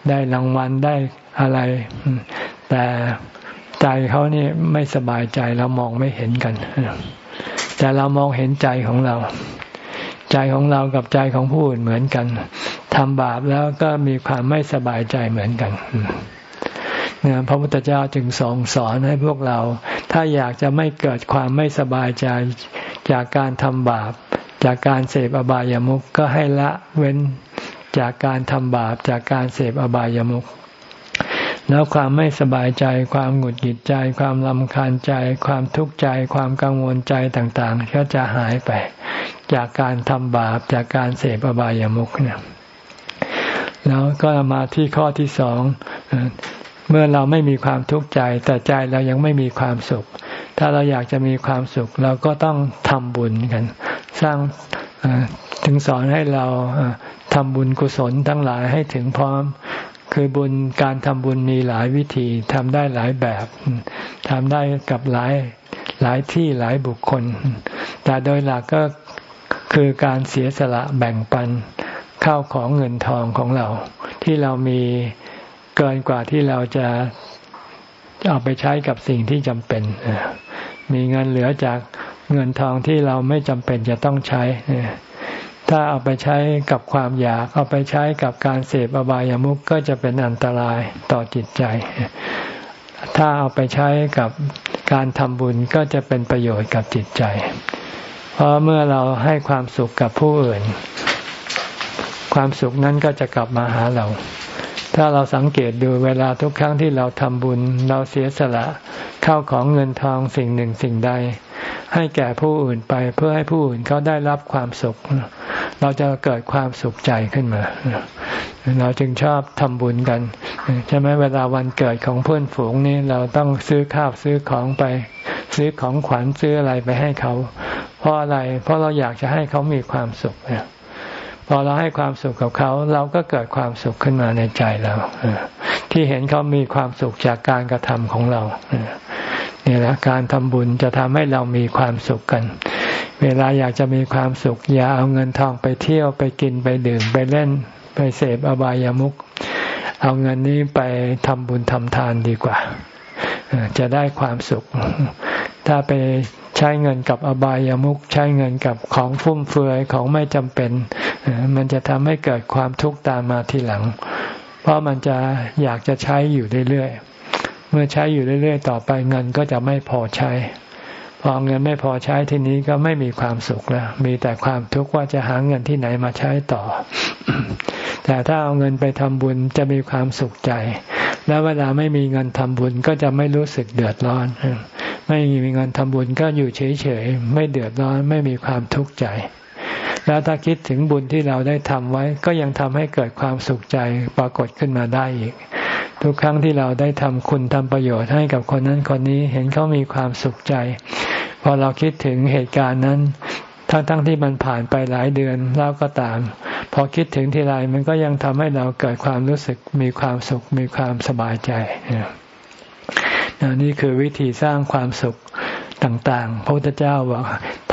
ได้รางวัลได้อะไร แต่ใจเขานี่ไม่สบายใจเรามองไม่เห็นกัน แต่เรามองเห็นใจของเรา ใจของเรากับใจของผู้อื่นเหมือนกันทำบาปแล้วก็มีความไม่สบายใจเหมือนกันพระพุทธเจ้าจึงสอนสอนให้พวกเรา ถ้าอยากจะไม่เกิดความไม่สบายใจจากการทำบาป จากการเสพอบายามุขก็ให้ละเว้นจากการทำบาปจากการเสพอบายามุขแล้วความไม่สบายใจ ความหงุดหงิดใจ ความลำคาญใจ ความทุกข์ใจ ความกังวลใจต่างๆ ก็จะหายไป จากการทำบาปจากการเสพอบายามุขเนี่ยแล้วก็มาที่ข้อที่สอง เมื่อเราไม่มีความทุกข์ใจ แต่ใจเรายังไม่มีความสุข ถ้าเราอยากจะมีความสุข เราก็ต้องทำบุญกัน สร้างถึงสอนให้เราทำบุญกุศลทั้งหลายให้ถึงพร้อม คือบุญการทำบุญมีหลายวิธีทำได้หลายแบบทำได้กับหลายหลายที่หลายบุคคล แต่โดยหลักก็คือการเสียสละแบ่งปันข้าวของเงินทองของเรา ที่เรามี เกินกว่าที่เราจะเอาไปใช้กับสิ่งที่จำเป็น มีเงินเหลือจากเงินทองที่เราไม่จำเป็นจะต้องใช้ ถ้าเอาไปใช้กับความอยาก เอาไปใช้กับการเสพอบายามุขก็จะเป็นอันตรายต่อจิตใจ ถ้าเอาไปใช้กับการทำบุญก็จะเป็นประโยชน์กับจิตใจ เพราะเมื่อเราให้ความสุขกับผู้อื่น ความสุขนั้นก็จะกลับมาหาเรา ถ้าเราสังเกตดูเวลาทุกครั้งที่เราทำบุญ เราเสียสละเข้าของเงินทองสิ่งหนึ่งสิ่งใด ให้แก่ผู้อื่นไปเพื่อให้ผู้อื่นเขาได้รับความสุข เราจะเกิดความสุขใจขึ้นมา เราจึงชอบทำบุญกันใช่ไหมเวลาวันเกิดของเพื่อนฝูงนี่เราต้องซื้อข้าวซื้อของไป ซื้อของขวัญซื้ออะไรไปให้เขา เพราะอะไรเพราะเราอยากจะให้เขามีความสุข พอเราให้ความสุขกับเขา เราก็เกิดความสุขขึ้นมาในใจเราที่เห็นเขามีความสุขจากการกระทำของเรานี่แหละการทำบุญจะทำให้เรามีความสุขกัน เวลาอยากจะมีความสุข อย่าเอาเงินทองไปเที่ยวไปกินไปดื่มไปเล่น ไปเสพอบายามุขเอาเงินนี้ไปทำบุญทำทานดีกว่าจะได้ความสุข ถ้าไป ใช้เงินกับอบายามุขใช้เงินกับของฟุ่มเฟือยของไม่จำเป็น มันจะทำให้เกิดความทุกข์ตามมาทีหลัง เพราะมันจะอยากจะใช้อยู่เรื่อยๆเมื่อใช้อยู่เรื่อยๆ ต่อไปเงินก็จะไม่พอใช้ พอเงินไม่พอใช้ทีนี้ก็ไม่มีความสุขแล้ว มีแต่ความทุกข์ว่าจะหาเงินที่ไหนมาใช้ต่อ แต่ถ้าเอาเงินไปทำบุญจะมีความสุขใจ แล้วเวลาไม่มีเงินทำบุญก็จะไม่รู้สึกเดือดร้อน ไม่มีเงินทำบุญก็อยู่เฉยๆไม่เดือดร้อนไม่มีความทุกข์ใจ แล้วถ้าคิดถึงบุญที่เราได้ทำไว้ ก็ยังทำให้เกิดความสุขใจปรากฏขึ้นมาได้อีก ทุกครั้งที่เราได้ทำคุณทำประโยชน์ให้กับคนนั้นคนนี้เห็นเขามีความสุขใจ พอเราคิดถึงเหตุการณ์นั้นทั้งๆทที่มันผ่านไปหลายเดือนแล้วก็ตาม พอคิดถึงทีไรมันก็ยังทำให้เราเกิดความรู้สึกมีความสุขมีความสบายใจ นี่คือวิธีสร้างความสุขต่างๆ พระพุทธเจ้าบอก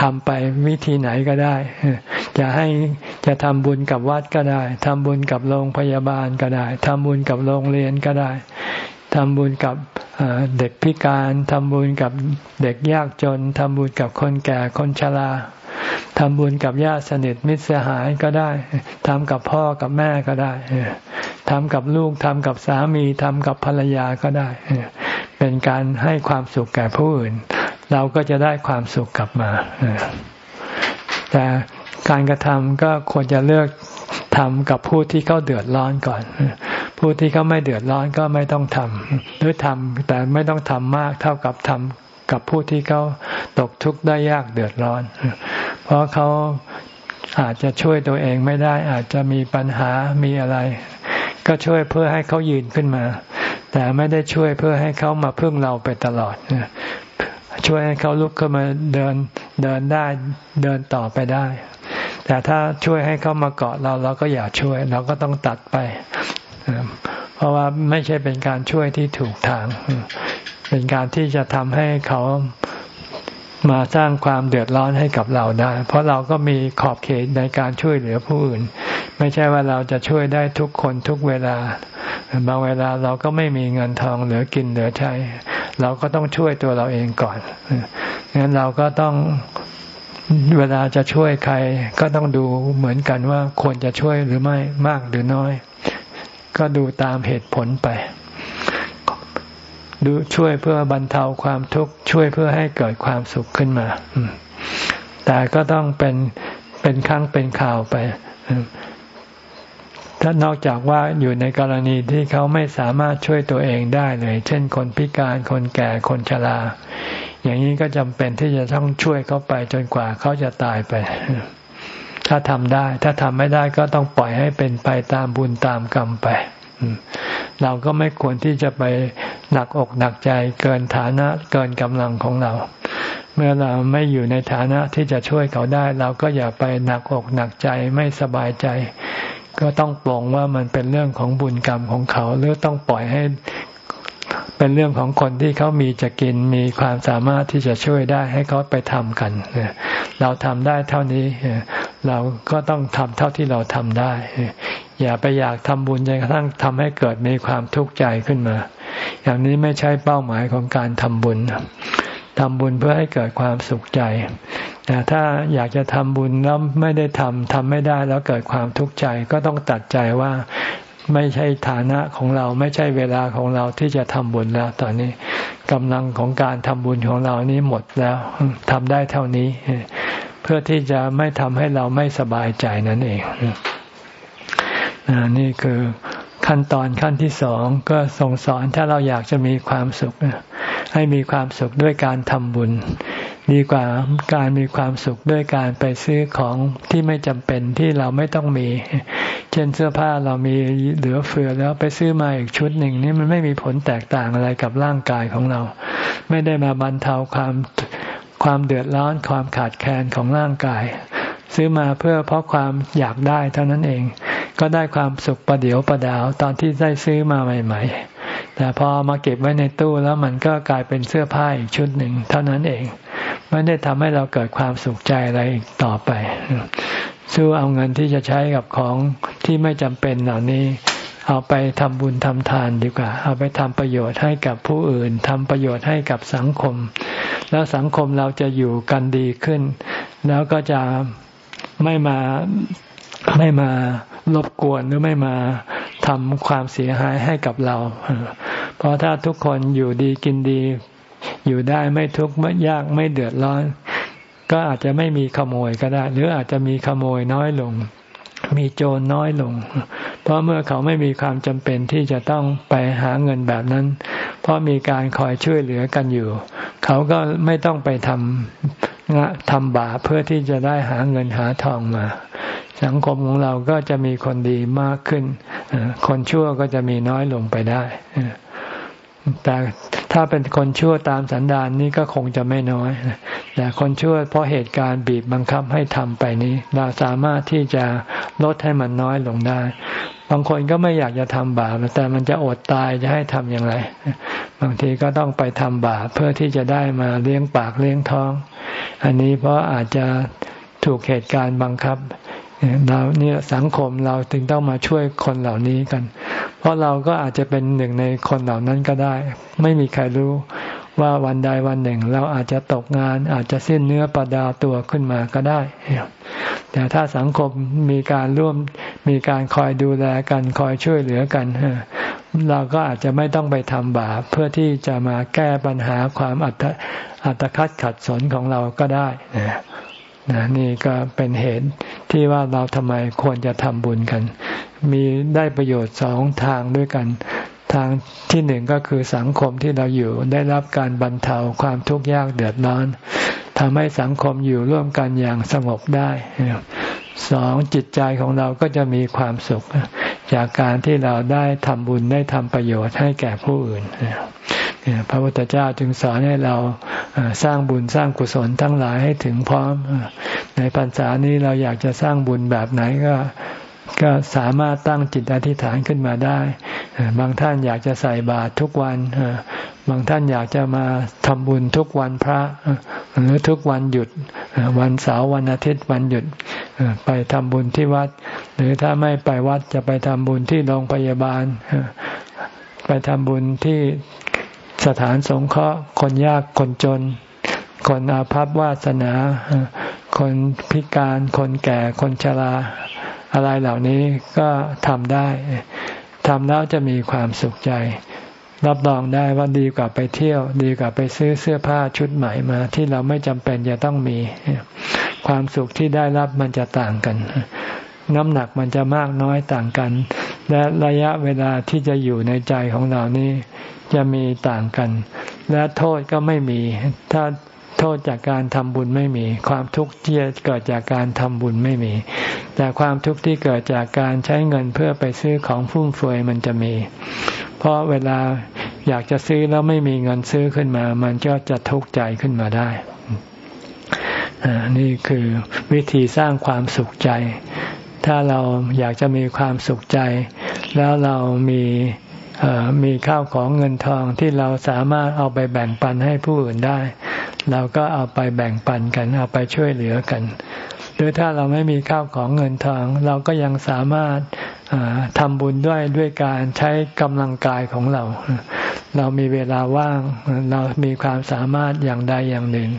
ทำไปวิธีไหนก็ได้ จะให้จะทำบุญกับวัดก็ได้ทำบุญกับโรงพยาบาลก็ได้ทำบุญกับโรงเรียนก็ได้ทำบุญกับเด็กพิการทำบุญกับเด็กยากจนทำบุญกับคนแก่คนชราทำบุญกับญาติสนิทมิตรสหายก็ได้ทำกับพ่อกับแม่ก็ได้ทำกับลูกทำกับสามีทำกับภรรยาก็ได้ เป็นการให้ความสุขแก่ผู้อื่น เราก็จะได้ความสุขกลับมาแต่การกระทำก็ควรจะเลือกทำกับผู้ที่เขาเดือดร้อนก่อน ผู้ที่เขาไม่เดือดร้อนก็ไม่ต้องทำหรือทำแต่ไม่ต้องทำมากเท่ากับทำกับผู้ที่เขาตกทุกข์ได้ยากเดือดร้อน เพราะเขาอาจจะช่วยตัวเองไม่ได้อาจจะมีปัญหามีอะไร ก็ช่วยเพื่อให้เขายืนขึ้นมา แต่ไม่ได้ช่วยเพื่อให้เขามาพึ่งเราไปตลอดช่วยให้เขาลุกขึ้นมาเดินเดินได้เดินต่อไปได้ แต่ถ้าช่วยให้เขามาเกาะเราเราก็อย่าช่วย เราก็ต้องตัดไป เพราะว่าไม่ใช่เป็นการช่วยที่ถูกทาง เป็นการที่จะทำให้เขา มาสร้างความเดือดร้อนให้กับเราได้ เพราะเราก็มีขอบเขตในการช่วยเหลือผู้อื่น ไม่ใช่ว่าเราจะช่วยได้ทุกคนทุกเวลา บางเวลาเราก็ไม่มีเงินทองเหลือกินเหลือใช้ เราก็ต้องช่วยตัวเราเองก่อนงั้นเราก็ต้องเวลาจะช่วยใครก็ต้องดูเหมือนกันว่าควรจะช่วยหรือไม่มากหรือน้อย ก็ดูตามเหตุผลไป ดูช่วยเพื่อบรรเทาความทุกข์ช่วยเพื่อให้เกิดความสุขขึ้นมา แต่ก็ต้องเป็นเป็นครั้งเป็นข่าวไปถ้านอกจากว่าอยู่ในกรณีที่เขาไม่สามารถช่วยตัวเองได้เลย เช่นคนพิการคนแก่คนชรา อย่างนี้ก็จำเป็นที่จะต้องช่วยเขาไปจนกว่าเขาจะตายไป ถ้าทำได้ ถ้าทำไม่ได้ก็ต้องปล่อยให้เป็นไปตามบุญตามกรรมไป เราก็ไม่ควรที่จะไปหนักอกหนักใจเกินฐานะเกินกำลังของเรา เมื่อเราไม่อยู่ในฐานะที่จะช่วยเขาได้ เราก็อย่าไปหนักอกหนักใจไม่สบายใจ ก็ต้องปลงว่ามันเป็นเรื่องของบุญกรรมของเขา หรือต้องปล่อยให้เป็นเรื่องของคนที่เขามีจะกินมีความสามารถที่จะช่วยได้ให้เขาไปทำกัน เราทำได้เท่านี้ เราก็ต้องทำเท่าที่เราทำได้ อย่าไปอยากทำบุญจนกระทั่งทำให้เกิดมีความทุกข์ใจขึ้นมา อย่างนี้ไม่ใช่เป้าหมายของการทำบุญทำบุญเพื่อให้เกิดความสุขใจ แต่ถ้าอยากจะทำบุญแล้วไม่ได้ทำทำไม่ได้แล้วเกิดความทุกข์ใจก็ต้องตัดใจว่าไม่ใช่ฐานะของเราไม่ใช่เวลาของเราที่จะทำบุญแล้ว ตอนนี้กำลังของการทำบุญของเรานี้หมดแล้วทำได้เท่านี้ เพื่อที่จะไม่ทำให้เราไม่สบายใจนั่นเอง นี่คือขั้นตอนขั้นที่สองก็ส่งสอนถ้าเราอยากจะมีความสุข ให้มีความสุขด้วยการทำบุญ ดีกว่าการมีความสุขด้วยการไปซื้อของที่ไม่จำเป็นที่เราไม่ต้องมี เช่นเสื้อผ้าเรามีเหลือเฟือแล้วไปซื้อมาอีกชุดหนึ่งนี่มันไม่มีผลแตกต่างอะไรกับร่างกายของเรา ไม่ได้มาบรรเทาความความเดือดร้อนความขาดแคลนของร่างกาย ซื้อมาเพื่อเพราะความอยากได้เท่านั้นเอง ก็ได้ความสุขประเดียวประดาวตอนที่ได้ซื้อมาใหม่ ๆ แต่พอมาเก็บไว้ในตู้แล้วมันก็กลายเป็นเสื้อผ้าอีกชุดหนึ่งเท่านั้นเอง ไม่ได้ทำให้เราเกิดความสุขใจอะไรอีกต่อไปสู้อเอาเงินที่จะใช้กับของที่ไม่จำเป็นเหล่านี้เอาไปทำบุญทำทานดีกว่า เอาไปทำประโยชน์ให้กับผู้อื่นทำประโยชน์ให้กับสังคม แล้วสังคมเราจะอยู่กันดีขึ้น แล้วก็จะ ไม่มาไม่มารบกวนหรือไม่มาทำความเสียหายให้กับเรา เพราะถ้าทุกคนอยู่ดีกินดี อยู่ได้ไม่ทุกข์ไม่ยากไม่เดือดร้อน ก็อาจจะไม่มีขโมยก็ได้ หรืออาจจะมีขโมยน้อยลง มีโจรน้อยลง เพราะเมื่อเขาไม่มีความจำเป็นที่จะต้องไปหาเงินแบบนั้น เพราะมีการคอยช่วยเหลือกันอยู่ เขาก็ไม่ต้องไปทำ ทำบาปเพื่อที่จะได้หาเงินหาทองมา สังคมของเราก็จะมีคนดีมากขึ้น คนชั่วก็จะมีน้อยลงไปได้ แต่ถ้าเป็นคนชั่วตามสันดานนี่ก็คงจะไม่น้อย แต่คนชั่วเพราะเหตุการณ์บีบบังคับให้ทำไปนี้ เราสามารถที่จะลดให้มันน้อยลงได้ บางคนก็ไม่อยากจะทำบาป แต่มันจะอดตายจะให้ทำอย่างไร บางทีก็ต้องไปทำบาปเพื่อที่จะได้มาเลี้ยงปากเลี้ยงท้อง อันนี้เพราะอาจจะถูกเหตุการณ์บังคับเราเนี่ยสังคมเราถึงต้องมาช่วยคนเหล่านี้กัน เพราะเราก็อาจจะเป็นหนึ่งในคนเหล่านั้นก็ได้ ไม่มีใครรู้ว่าวันใดวันหนึ่ง เราอาจจะตกงานอาจจะสิ้นเนื้อประดาตัวขึ้นมาก็ได้ แต่ถ้าสังคมมีการร่วมมีการคอยดูแลกันคอยช่วยเหลือกัน เราก็อาจจะไม่ต้องไปทำบาปเพื่อที่จะมาแก้ปัญหาความอัตอัตคัดขัดสนของเราก็ได้นะนี่ก็เป็นเหตุที่ว่าเราทำไมควรจะทำบุญกัน มีได้ประโยชน์สองทางด้วยกัน ทางที่หนึ่งก็คือสังคมที่เราอยู่ได้รับการบรรเทาความทุกข์ยากเดือดร้อนทำให้สังคมอยู่ร่วมกันอย่างสงบได้สองจิตใจของเราก็จะมีความสุข จากการที่เราได้ทำบุญได้ทำประโยชน์ให้แก่ผู้อื่นพระพุทธเจ้าจึงสอนให้เราสร้างบุญสร้างกุศลทั้งหลายให้ถึงพร้อม ในพรรษานี้เราอยากจะสร้างบุญแบบไหนก็ ก็สามารถตั้งจิตอธิษฐานขึ้นมาได้ บางท่านอยากจะใส่บาตรทุกวัน บางท่านอยากจะมาทำบุญทุกวันพระ หรือทุกวันหยุด วันเสาร์วันอาทิตย์วันหยุด ไปทำบุญที่วัด หรือถ้าไม่ไปวัดจะไปทำบุญที่โรงพยาบาล ไปทำบุญที่สถานสงเคราะห์คนยากคนจน คนอาภัพวาสนา คนพิการ คนแก่ คนชรา อะไรเหล่านี้ก็ทำได้ทำแล้วจะมีความสุขใจ รับรองได้ว่าดีกว่าไปเที่ยว ดีกว่าไปซื้อเสื้อผ้าชุดใหม่มา ที่เราไม่จำเป็นจะต้องมี ความสุขที่ได้รับมันจะต่างกัน น้ำหนักมันจะมากน้อยต่างกัน และระยะเวลาที่จะอยู่ในใจของเรานี้จะมีต่างกัน และโทษก็ไม่มี ถ้า โทษจากการทำบุญไม่มี ความทุกข์ที่เกิดจากการทำบุญไม่มี แต่ความทุกข์ที่เกิดจากการใช้เงินเพื่อไปซื้อของฟุ่มเฟือยมันจะมี เพราะเวลาอยากจะซื้อแล้วไม่มีเงินซื้อขึ้นมา มันก็จะทุกข์ใจขึ้นมาได้นี่คือวิธีสร้างความสุขใจ ถ้าเราอยากจะมีความสุขใจ แล้วเรามีมีข้าวของเงินทองที่เราสามารถเอาไปแบ่งปันให้ผู้อื่นได้ เราก็เอาไปแบ่งปันกัน เอาไปช่วยเหลือกัน หรือถ้าเราไม่มีข้าวของเงินทอง เราก็ยังสามารถทำบุญด้วยด้วยการใช้กำลังกายของเรา เรามีเวลาว่าง เรามีความสามารถอย่างใดอย่างหนึ่ง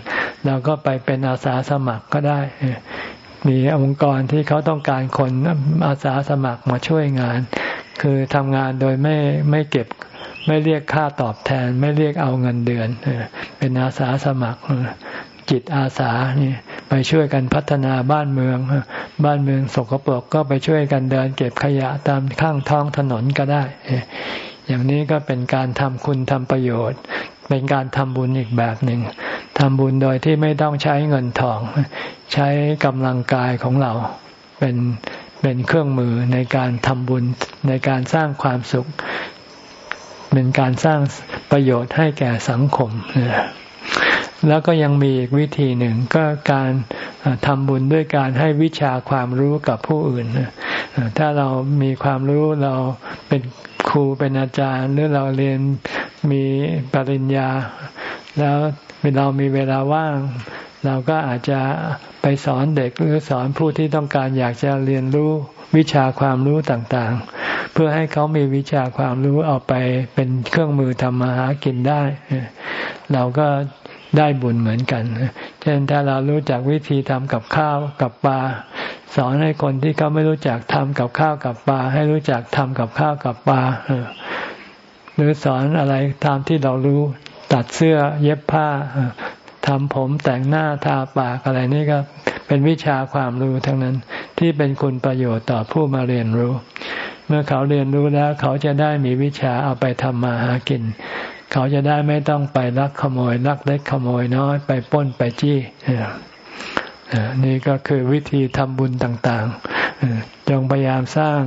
เราก็ไปเป็นอาสาสมัครก็ได้มีองค์กรที่เขาต้องการคนอาสาสมัครมาช่วยงาน คือทำงานโดยไม่ไม่เก็บ ไม่เรียกค่าตอบแทน ไม่เรียกเอาเงินเดือน เป็นอาสาสมัครจิตอาสานี่ไปช่วยกันพัฒนาบ้านเมือง บ้านเมืองสกปรกก็ไปช่วยกันเดิน เก็บขยะตามข้างท้องถนนก็ได้ อย่างนี้ก็เป็นการทำคุณทำประโยชน์ เป็นการทำบุญอีกแบบหนึ่งทำบุญโดยที่ไม่ต้องใช้เงินทอง ใช้กำลังกายของเราเป็นเป็นเครื่องมือในการทำบุญในการสร้างความสุข เป็นการสร้างประโยชน์ให้แก่สังคม แล้วก็ยังมีอีกวิธีหนึ่งก็การทำบุญด้วยการให้วิชาความรู้กับผู้อื่น ถ้าเรามีความรู้เราเป็นครูเป็นอาจารย์ หรือเราเรียนมีปริญญา แล้วเรามีเวลาว่าง เราก็อาจจะไปสอนเด็กหรือสอนผู้ที่ต้องการอยากจะเรียนรู้ วิชาความรู้ต่างๆ เพื่อให้เขามีวิชาความรู้เอาไปเป็นเครื่องมือทำมาหากินได้ เราก็ได้บุญเหมือนกัน เช่นถ้าเรารู้จักวิธีทำกับข้าวกับปลาสอนให้คนที่เขาไม่รู้จักทำกับข้าวกับปลาให้รู้จักทำกับข้าวกับปลาหรือสอนอะไรตามที่เรารู้ตัดเสื้อเย็บผ้าทำผมแต่งหน้าทาปากอะไรนี่ก็ เป็นวิชาความรู้ทั้งนั้นที่เป็นคุณประโยชน์ต่อผู้มาเรียนรู้ เมื่อเขาเรียนรู้แล้วเขาจะได้มีวิชาเอาไปทำมาหากิน เขาจะได้ไม่ต้องไปลักขโมยลักเล็กขโมยน้อยไปป้นไปจี้นี่ก็คือวิธีทำบุญต่างๆจงพยายามสร้าง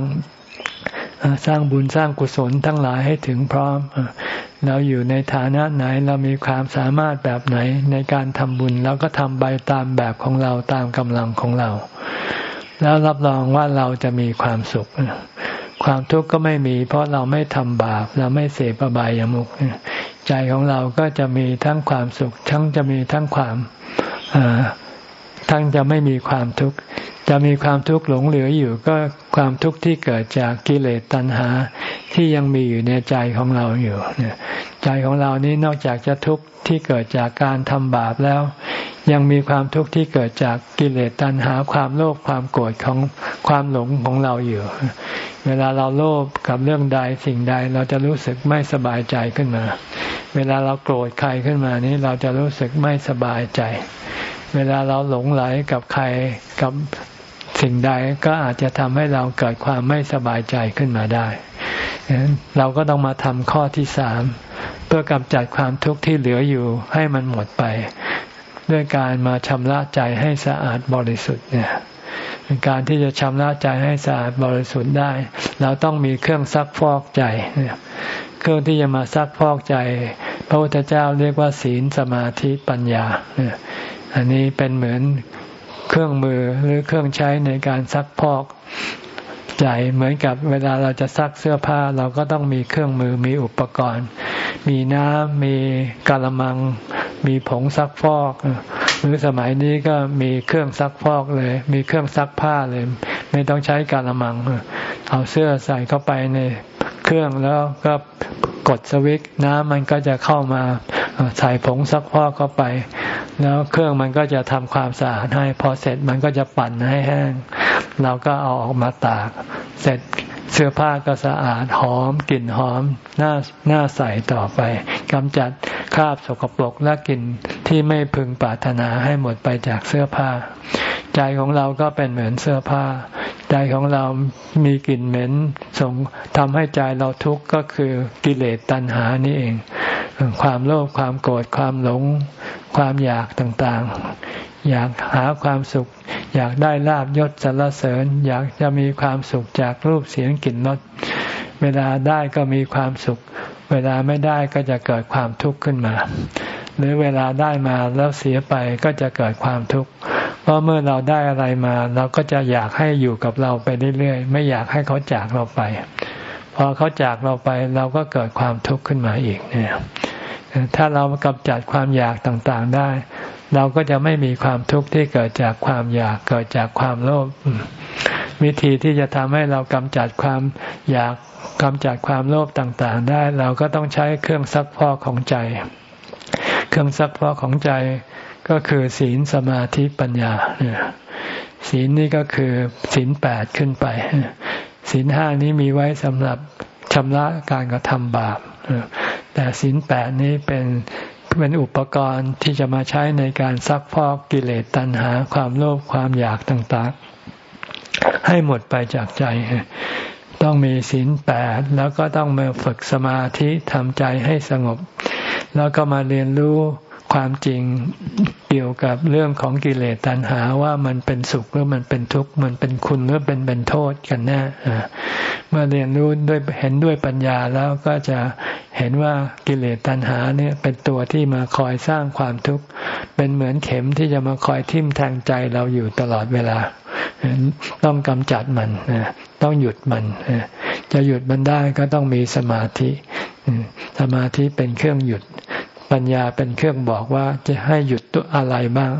สร้างบุญสร้างกุศลทั้งหลายให้ถึงพร้อม เราอยู่ในฐานะไหนเรามีความสามารถแบบไหนในการทำบุญเราก็ทำไปตามแบบของเราตามกำลังของเรา แล้วรับรองว่าเราจะมีความสุข ความทุกข์ก็ไม่มี เพราะเราไม่ทำบาป เราไม่เสพอบายามุขใจของเราก็จะมีทั้งความสุข ทั้งจะมีทั้งความทั้งจะไม่มีความทุกข์ จะมีความทุกข์หลงเหลืออยู่ก็ความทุกข์ที่เกิดจากกิเลสตัณหาที่ยังมีอยู่ในใจของเราอยู่ใจของเรานี้นอกจากจะทุกข์ที่เกิดจากการทำบาปแล้ว ยังมีความทุกข์ที่เกิดจากกิเลสตัณหาความโลภความโกรธของความหลงของเราอยู่ เวลาเราโลภกับเรื่องใดสิ่งใดเราจะรู้สึกไม่สบายใจขึ้นมา เวลาเราโกรธใครขึ้นมานี้เราจะรู้สึกไม่สบายใจ เวลาเราหลงไหลกับใครกับ สิ่งใดก็อาจจะทำให้เราเกิดความไม่สบายใจขึ้นมาได้ เราก็ต้องมาทำข้อที่สามเพื่อกำจัดความทุกข์ที่เหลืออยู่ให้มันหมดไป ด้วยการมาชำระใจให้สะอาดบริสุทธิ์เนี่ยการที่จะชำระใจให้สะอาดบริสุทธิ์ได้ เราต้องมีเครื่องซักฟอกใจ เครื่องที่จะมาซักฟอกใจ พระพุทธเจ้าเรียกว่าศีลสมาธิปัญญา อันนี้เป็นเหมือน เครื่องมือหรือเครื่องใช้ในการซักพอกใจเหมือนกับเวลาเราจะซักเสื้อผ้าเราก็ต้องมีเครื่องมือมีอุปกรณ์ มีน้ำมีกะละมัง มีผงซักฟอกหรือสมัยนี้ก็มีเครื่องซักฟอกเลย มีเครื่องซักผ้าเลย ไม่ต้องใช้กะละมัง เอาเสื้อใส่เข้าไปในเครื่องแล้วก็กดสวิตช์น้ำมันก็จะเข้ามา ใส่ผงซักฟอกเข้าไป แล้วเครื่องมันก็จะทำความสะอาดให้พอเสร็จมันก็จะปั่นให้แห้ง เราก็เอาออกมาตาก เสร็จเสื้อผ้าก็สะอาดหอมกลิ่นหอมหน่าหน่าใสต่อไปกำจัดคราบสกปรกและกลิ่นที่ไม่พึงปรารถนาให้หมดไปจากเสื้อผ้า ใจของเราก็เป็นเหมือนเสื้อผ้า ใจของเรามีกลิ่นเหม็นส่งทำให้ใจเราทุกข์ก็คือกิเลสตัณหานี่เอง ความโลภความโกรธความหลง ความอยากต่างๆ อยากหาความสุข อยากได้ลาบยศสรรเสริญ อยากจะมีความสุขจากรูปเสียงกลิ่นรสเวลาได้ก็มีความสุข เวลาไม่ได้ก็จะเกิดความทุกข์ขึ้นมา หรือเวลาได้มาแล้วเสียไปก็จะเกิดความทุกข์เพราะเมื่อเราได้อะไรมา เราก็จะอยากให้อยู่กับเราไปเรื่อยๆ ไม่อยากให้เขาจากเราไป พอเขาจากเราไปเราก็เกิดความทุกข์ขึ้นมาอีกเนี่ย ถ้าเรากำจัดความอยากต่างๆได้ เราก็จะไม่มีความทุกข์ที่เกิดจากความอยากเกิดจากความโลภวิธีที่จะทำให้เรากำจัดความอยากกำจัดความโลภต่างๆ ได้ เราก็ต้องใช้เครื่องซักพอกของใจ เครื่องซักพอกของใจก็คือศีลสมาธิปัญญาศีลนี่ก็คือศีลแปดขึ้นไปศีลห้านี้มีไว้สำหรับชำระการกระทำบาป แต่ศีลแปดนี้เป็นเป็นอุปกรณ์ที่จะมาใช้ในการซักพอกกิเลสตัณหาความโลภความอยากต่างๆ ให้หมดไปจากใจ ต้องมีศีลแปดแล้วก็ต้องมาฝึกสมาธิทำใจให้สงบ แล้วก็มาเรียนรู้ ความจริงเกี่ยวกับเรื่องของกิเลสตัณหาว่ามันเป็นสุขหรือมันเป็นทุกข์มันเป็นคุณหรือเป็นเป็นโทษกันแน่เมื่อเรียนรู้ด้วยเห็นด้วยปัญญาแล้วก็จะเห็นว่ากิเลสตัณหาเนี่ยเป็นตัวที่มาคอยสร้างความทุกข์เป็นเหมือนเข็มที่จะมาคอยทิ่มแทงใจเราอยู่ตลอดเวลา ต้องกำจัดมันต้องหยุดมันจะหยุดมันได้ก็ต้องมีสมาธิสมาธิเป็นเครื่องหยุด ปัญญาเป็นเครื่องบอกว่าจะให้หยุดตัวอะไรบ้าง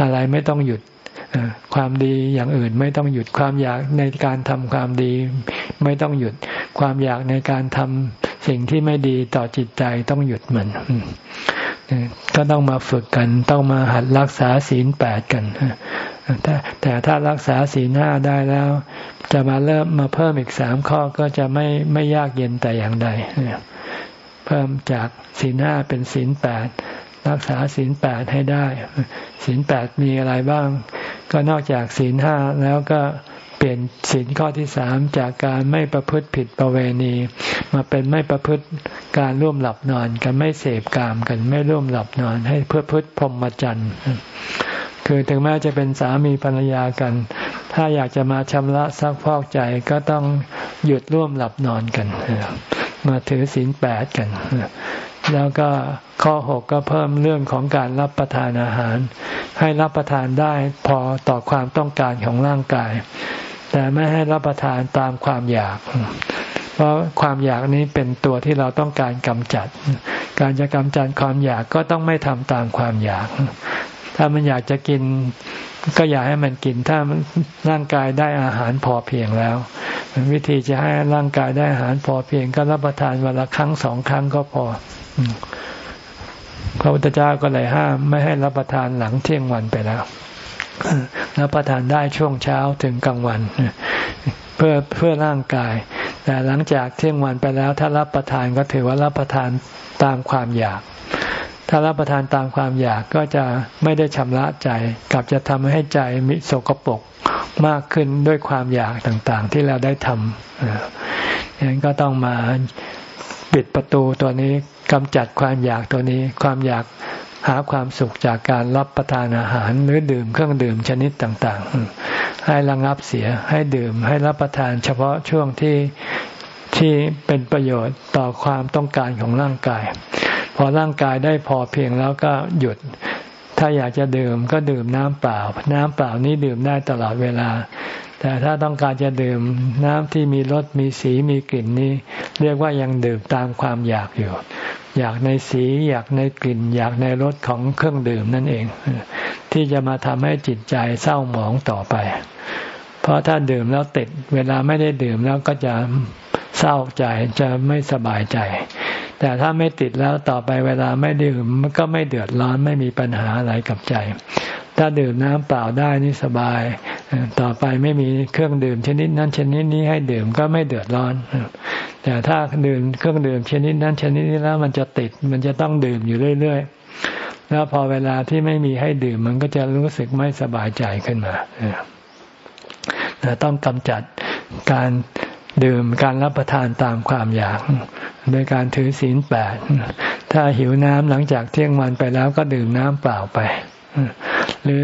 อะไรไม่ต้องหยุดความดีอย่างอื่นไม่ต้องหยุดความอยากในการทำความดี ไม่ต้องหยุดความอยากในการทำสิ่งที่ไม่ดีต่อจิตใจต้องหยุดเหมันก็ต้องมาฝึกกันต้องมาหัดรักษาศีลแปดกันแต่แต่ถ้ารักษาศีลห้าได้แล้ว จะมาเริ่มมาเพิ่มอีกสามข้อก็จะไม่ไม่ยากเย็นแต่อย่างใด เพิ่มจากศีลห้าเป็นศีลแปดรักษาศีลแปดให้ได้ศีลแปดมีอะไรบ้าง ก็นอกจากศีลห้าแล้วก็เปลี่ยนศีลข้อที่สามจากการไม่ประพฤติผิดประเวณี มาเป็นไม่ประพฤติการร่วมหลับนอนกันไม่เสพกามกันไม่ร่วมหลับนอนให้เพื่อพึ่พรหมจรรย์คือถึงแม้จะเป็นสามีภรรยากัน ถ้าอยากจะมาชำระซักพอกใจก็ต้องหยุดร่วมหลับนอนกัน มาถือศีลแปดกัน แล้วก็ข้อหกก็เพิ่มเรื่องของการรับประทานอาหาร ให้รับประทานได้พอต่อความต้องการของร่างกาย แต่ไม่ให้รับประทานตามความอยาก เพราะความอยากนี้เป็นตัวที่เราต้องการกำจัด การจะกำจัดความอยากก็ต้องไม่ทำตามความอยาก ถ้ามันอยากจะกินก็อยากให้มันกินถ้าร่างกายได้อาหารพอเพียงแล้ว วิธีจะให้ร่างกายได้อาหารพอเพียงก็รับประทานวันละครั้งสองครั้งก็พอพระพุทธเจ้าก็เลยห้าม ไม่ให้รับประทานหลังเที่ยงวันไปแล้วรับประทานได้ช่วงเช้าถึงกลางวันเพื่อเพื่อร่างกาย แต่หลังจากเที่ยงวันไปแล้ว ถ้ารับประทานก็ถือว่ารับประทานตามความอยาก ถ้ารับประทานตามความอยากก็จะไม่ได้ชำระใจ กลับจะทำให้ใจมิโสกปกมากขึ้นด้วยความอยากต่างๆ ที่เราได้ทำอย่างนั้นก็ต้องมาปิดประตูตัวนี้กำจัดความอยากตัวนี้ ความอยากหาความสุขจากการรับประทานอาหารหรือดื่มเครื่องดื่มชนิดต่างๆ ให้ระงับเสียให้ดื่มให้รับประทานเฉพาะช่วงที่ที่เป็นประโยชน์ต่อความต้องการของร่างกาย พอร่างกายได้พอเพียงแล้วก็หยุด ถ้าอยากจะดื่มก็ดื่มน้ำเปล่า น้ำเปล่านี้ดื่มได้ตลอดเวลา แต่ถ้าต้องการจะดื่มน้ำที่มีรสมีสีมีกลิ่นนี้ เรียกว่ายังดื่มตามความอยากอยู่ อยากในสีอยากในกลิ่น อยากในรสของเครื่องดื่มนั่นเอง ที่จะมาทำให้จิตใจเศร้าหมองต่อไป เพราะถ้าดื่มแล้วติด เวลาไม่ได้ดื่มแล้วก็จะเศร้าใจจะไม่สบายใจ แต่ถ้าไม่ติดแล้วต่อไปเวลาไม่ดื่มมันก็ไม่เดือดร้อนไม่มีปัญหาอะไรกับใจ ถ้าดื่มน้ำเปล่าได้นี่สบาย ต่อไปไม่มีเครื่องดื่มชนิดนั้นชนิดนี้ให้ดื่มก็ไม่เดือดร้อน แต่ถ้าดื่มเครื่องดื่มชนิดนั้นชนิดนี้แล้วมันจะติดมันจะต้องดื่มอยู่เรื่อยๆ แล้วพอเวลาที่ไม่มีให้ดื่มมันก็จะรู้สึกไม่สบายใจขึ้นมาต้องกำจัดการดื่มการรับประทานตามความอยาก โดยการถือศีลแปดถ้าหิวน้ำหลังจากเที่ยงวันไปแล้วก็ดื่มน้ำเปล่าไป หรือ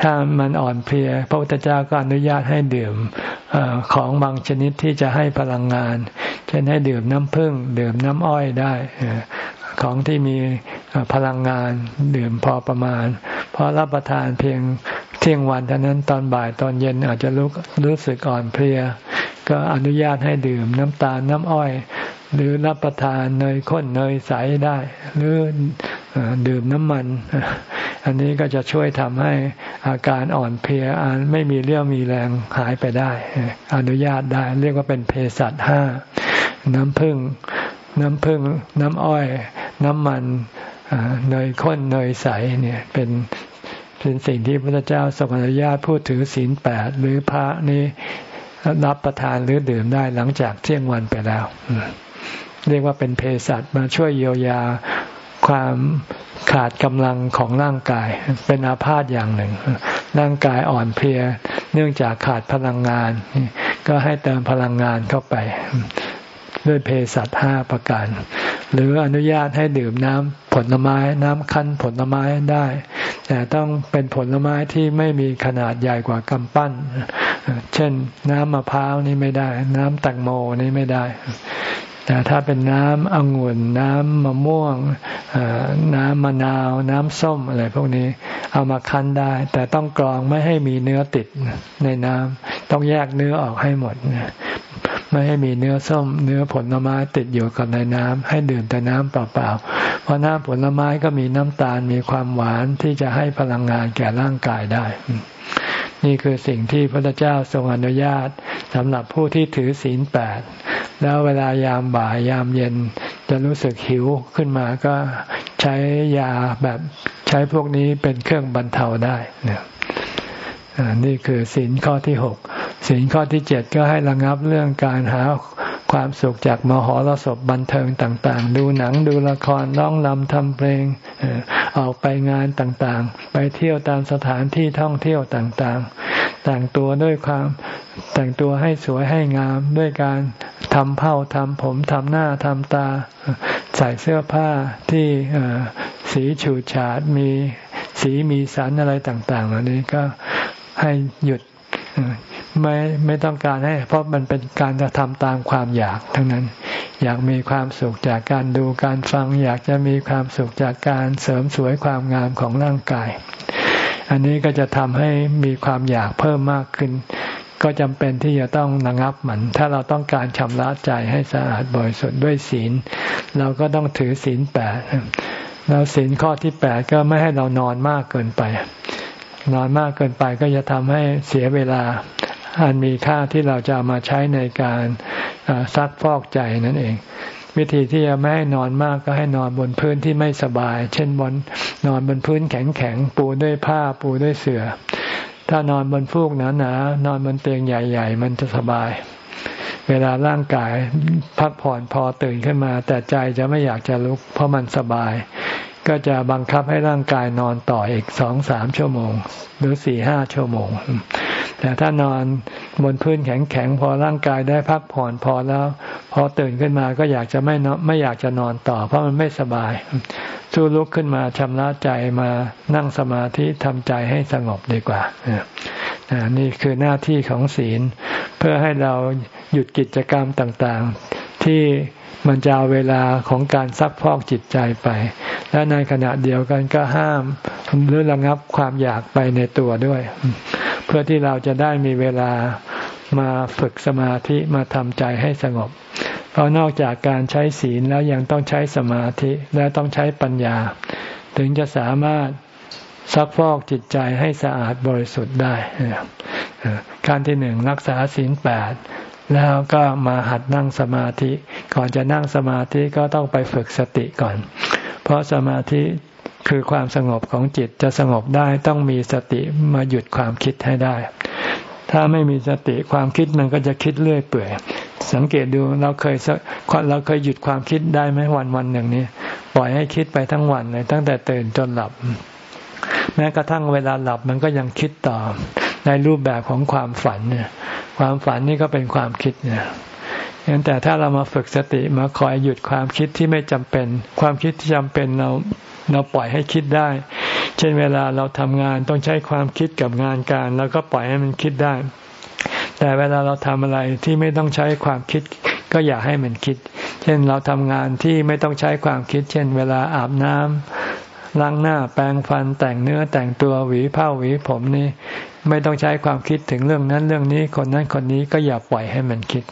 ถ้ามันอ่อนเพลียพระพุทธเจ้าก็อนุญาตให้ดื่มอของบางชนิดที่จะให้พลังงาน เช่นให้ดื่มน้ำผึ้งดื่มน้ำอ้อยได้ ของที่มีพลังงานดื่มพอประมาณ เพราะรับประทานเพียงเที่ยงวันเท่านั้นตอนบ่ายตอนเย็นอาจจะรู้รู้สึกอ่อนเพลีย ก็อนุญาตให้ดื่มน้ำตาลน้ำอ้อย หรือรับประทานเนยข้นเนยใสได้ หรือดื่มน้ำมัน อันนี้ก็จะช่วยทำให้อาการอ่อนเพลียอานไม่มีเรี่ยวมีแรงหายไปได้ อนุญาตได้ เรียกว่าเป็นเภสัชห้าน้ำผึ้งน้ำผึ้งน้ำอ้อย น้ำมันเนยข้นเนยใสเนี่ยเป็นเป็นสิ่งที่พระเจ้าทรงอนุญาตพูดถือศีลแปดหรือพระนี่รับประทานหรือดื่มได้หลังจากเที่ยงวันไปแล้ว เรียกว่าเป็นเภสัชมาช่วยเยียวยาความขาดกำลังของร่างกาย เป็นอาพาธอย่างหนึ่ง ร่างกายอ่อนเพลีย เนื่องจากขาดพลังงาน ก็ให้เติมพลังงานเข้าไป ด้วยเภสัชห้าประการ หรืออนุญาตให้ดื่มน้ำผลไม้ น้ำคั้นผลไม้ได้ แต่ต้องเป็นผลไม้ที่ไม่มีขนาดใหญ่กว่ากำปั้น เช่น น้ำมะพร้าวนี่ไม่ได้ น้ำแตงโมนี่ไม่ได้ แต่ถ้าเป็นน้ำองุ่นน้ำมะม่วงน้ำมะนาว น้ำส้มอะไรพวกนี้เอามาคั้นได้ แต่ต้องกรองไม่ให้มีเนื้อติดในน้ำต้องแยกเนื้อออกให้หมด ไม่ให้มีเนื้อส้ม เนื้อผลไม้ติดอยู่กับในน้ำให้ดื่มแต่น้ำเปล่าๆเพราะน้ำผลไม้ก็มีน้ำตาลมีความหวานที่จะให้พลังงานแก่ร่างกายได้ นี่คือสิ่งที่พระเจ้าทรงอนุญาตสำหรับผู้ที่ถือศีลแปดแล้วเวลายามบ่ายยามเย็นจะรู้สึกหิวขึ้นมาก็ใช้ยาแบบใช้พวกนี้เป็นเครื่องบรรเทาได้เนี่ยนี่คือศีลข้อที่หกศีลข้อที่เจ็ดก็ให้ระงับเรื่องการหา ความสุขจากมหรสพบันเทิงต่าง ๆ ดูหนังดูละครร้องรำทำเพลงออกไปงานต่างๆ ไปเที่ยวตามสถานที่ท่องเที่ยวต่างๆ แต่งตัวด้วยความแต่งตัวให้สวยให้งามด้วยการทำเผ้าทำผมทำหน้าทำตา ใส่เสื้อผ้าที่สีฉูดฉาดมีสีมีสันอะไรต่าง ๆ เหล่านี้ก็ให้หยุด ไม่ไม่ต้องการให้ เพราะมันเป็นการกระทำตามความอยากทั้งนั้น อยากมีความสุขจากการดูการฟัง อยากจะมีความสุขจากการเสริมสวยความงามของร่างกาย อันนี้ก็จะทำให้มีความอยากเพิ่มมากขึ้น ก็จำเป็นที่จะต้องระงับมัน ถ้าเราต้องการชำระใจให้สะอาดบริสุทธิ์ด้วยศีล เราก็ต้องถือศีลแปดแล้วศีลข้อที่แปดก็ไม่ให้เรานอนมากเกินไป นอนมากเกินไปก็จะทำให้เสียเวลา อันมีค่าที่เราจะามาใช้ในการซักฟอกใจนั่นเอง วิธีที่จะไม่ให้นอนมากก็ให้นอนบนพื้นที่ไม่สบาย เช่นบนนอนบนพื้นแข็งๆปูด้วยผ้าปูด้วยเสือ่อ ถ้านอนบนฟูกหนาๆนอนบนเตียงใหญ่ ๆ มันจะสบาย เวลาร่างกายพักผ่อนพอตื่นขึ้นมา แต่ใจจะไม่อยากจะลุก เพราะมันสบายก็จะบังคับให้ร่างกายนอนต่ออีกสองสามชั่วโมง หรือสี่ห้าชั่วโมง แต่ถ้านอนบนพื้นแข็งๆพอร่างกายได้พักผ่อนพอแล้ว พอตื่นขึ้นมาก็อยากจะไม่นอนไม่อยากจะนอนต่อ เพราะมันไม่สบายสู้ลุกขึ้นมาชำระใจมานั่งสมาธิทำใจให้สงบดีกว่านี่คือหน้าที่ของศีล เพื่อให้เราหยุดกิจกรรมต่างๆ ที่มันจะเอาเวลาของการซักพอกจิตใจไป และในขณะเดียวกันก็ห้ามหรือระงับความอยากไปในตัวด้วย เพื่อที่เราจะได้มีเวลามาฝึกสมาธิมาทำใจให้สงบ เพราะนอกจากการใช้ศีลแล้วยังต้องใช้สมาธิและต้องใช้ปัญญา ถึงจะสามารถซักฟอกจิตใจให้สะอาดบริสุทธิ์ได้การที่หนึ่งรักษาศีลแปดแล้วก็มาหัดนั่งสมาธิ ก่อนจะนั่งสมาธิก็ต้องไปฝึกสติก่อน เพราะสมาธิ คือความสงบของจิตจะสงบได้ต้องมีสติมาหยุดความคิดให้ได้ ถ้าไม่มีสติความคิดมันก็จะคิดเรื่อยเปื่อย สังเกตดูเราเคยเราเคยหยุดความคิดได้ไหมวันวันหนึ่งนี้ปล่อยให้คิดไปทั้งวันเลยตั้งแต่ตื่นจนหลับ แม้กระทั่งเวลาหลับมันก็ยังคิดต่อในรูปแบบของความฝันเนี่ยความฝันนี่ก็เป็นความคิดเนี่ยงั้นแต่ถ้าเรามาฝึกสติมาคอยหยุดความคิดที่ไม่จำเป็น ความคิดที่จำเป็นเรา เราปล่อยให้คิดได้ เช่นเวลาเราทำงานต้องใช้ความคิดกับงานการ แล้วก็ปล่อยให้มันคิดได้ แต่เวลาเราทำอะไรที่ไม่ต้องใช้ความคิดก็อย่าให้มันคิด เช่นเราทำงานที่ไม่ต้องใช้ความคิด เช่น เวลาอาบน้ำล้างหน้าแปรงฟันแต่งเนื้อแต่งตัวหวีผ้าหวีผมนี่ไม่ต้องใช้ความคิดถึงเรื่องนั้นเรื่องนี้คนนั้นคนนี้ก็อย่าปล่อยให้มันคิด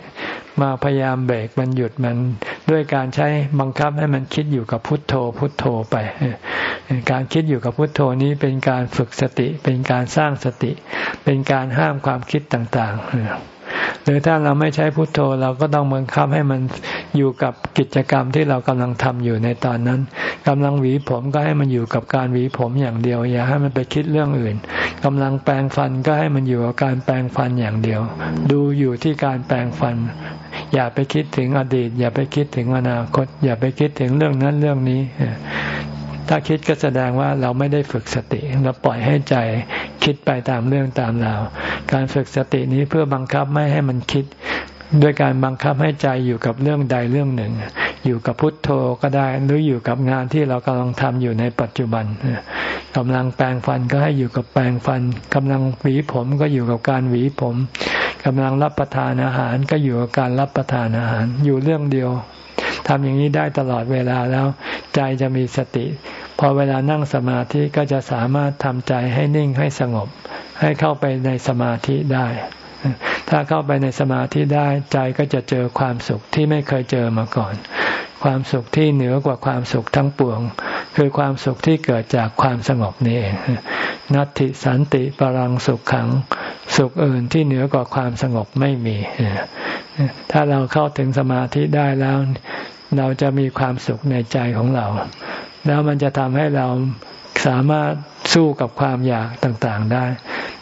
มาพยายามเบรกมันหยุดมันด้วยการใช้บังคับให้มันคิดอยู่กับพุทโธพุทโธไป การคิดอยู่กับพุทโธนี้เป็นการฝึกสติ เป็นการสร้างสติ เป็นการห้ามความคิดต่าง ๆ หรือถ้าเราไม่ใช้พุทโธเราก็ต้องบังคับให้มันอยู่กับกิจกรรมที่เรากำลังทำอยู่ในตอนนั้นกำลังหวีผมก็ให้มันอยู่กับการหวีผมอย่างเดียว อย่าให้มันไปคิดเรื่องอื่นกำลังแปรงฟันก็ให้มันอยู่กับการแปรงฟันอย่างเดียว ดูอยู่ที่การแปรงฟัน อย่าไปคิดถึงอดีต อย่าไปคิดถึงอนาคต อย่าไปคิดถึงเรื่องนั้นเรื่องนี้ถ้าคิดก็แสดงว่าเราไม่ได้ฝึกสติเราปล่อยให้ใจคิดไปตามเรื่องตามราว การฝึกสตินี้เพื่อบังคับไม่ให้มันคิด ด้วยการบังคับให้ใจอยู่กับเรื่องใดเรื่องหนึ่ง อยู่กับพุทโธก็ได้หรืออยู่กับงานที่เรากำลังทำอยู่ในปัจจุบันกำลังแปรงฟันก็ให้อยู่กับแปรงฟันกำลังหวีผมก็อยู่กับการหวีผมกำลังรับประทานอาหารก็อยู่กับการรับประทานอาหารอยู่เรื่องเดียวทำอย่างนี้ได้ตลอดเวลาแล้ว ใจจะมีสติ อเวลานั่งสมาธิก็จะสามารถทำใจให้นิ่งให้สงบ ให้เข้าไปในสมาธิได้ ถ้าเข้าไปในสมาธิได้ใจก็จะเจอความสุขที่ไม่เคยเจอมาก่อน ความสุขที่เหนือกว่าความสุขทั้งปวง คือความสุขที่เกิดจากความสงบนี่เองนัตติสันติปรังสุขขัง สุขอื่นที่เหนือกว่าความสงบไม่มี ถ้าเราเข้าถึงสมาธิได้แล้ว เราจะมีความสุขในใจของเรา แล้วมันจะทำให้เราสามารถสู้กับความอยากต่างๆได้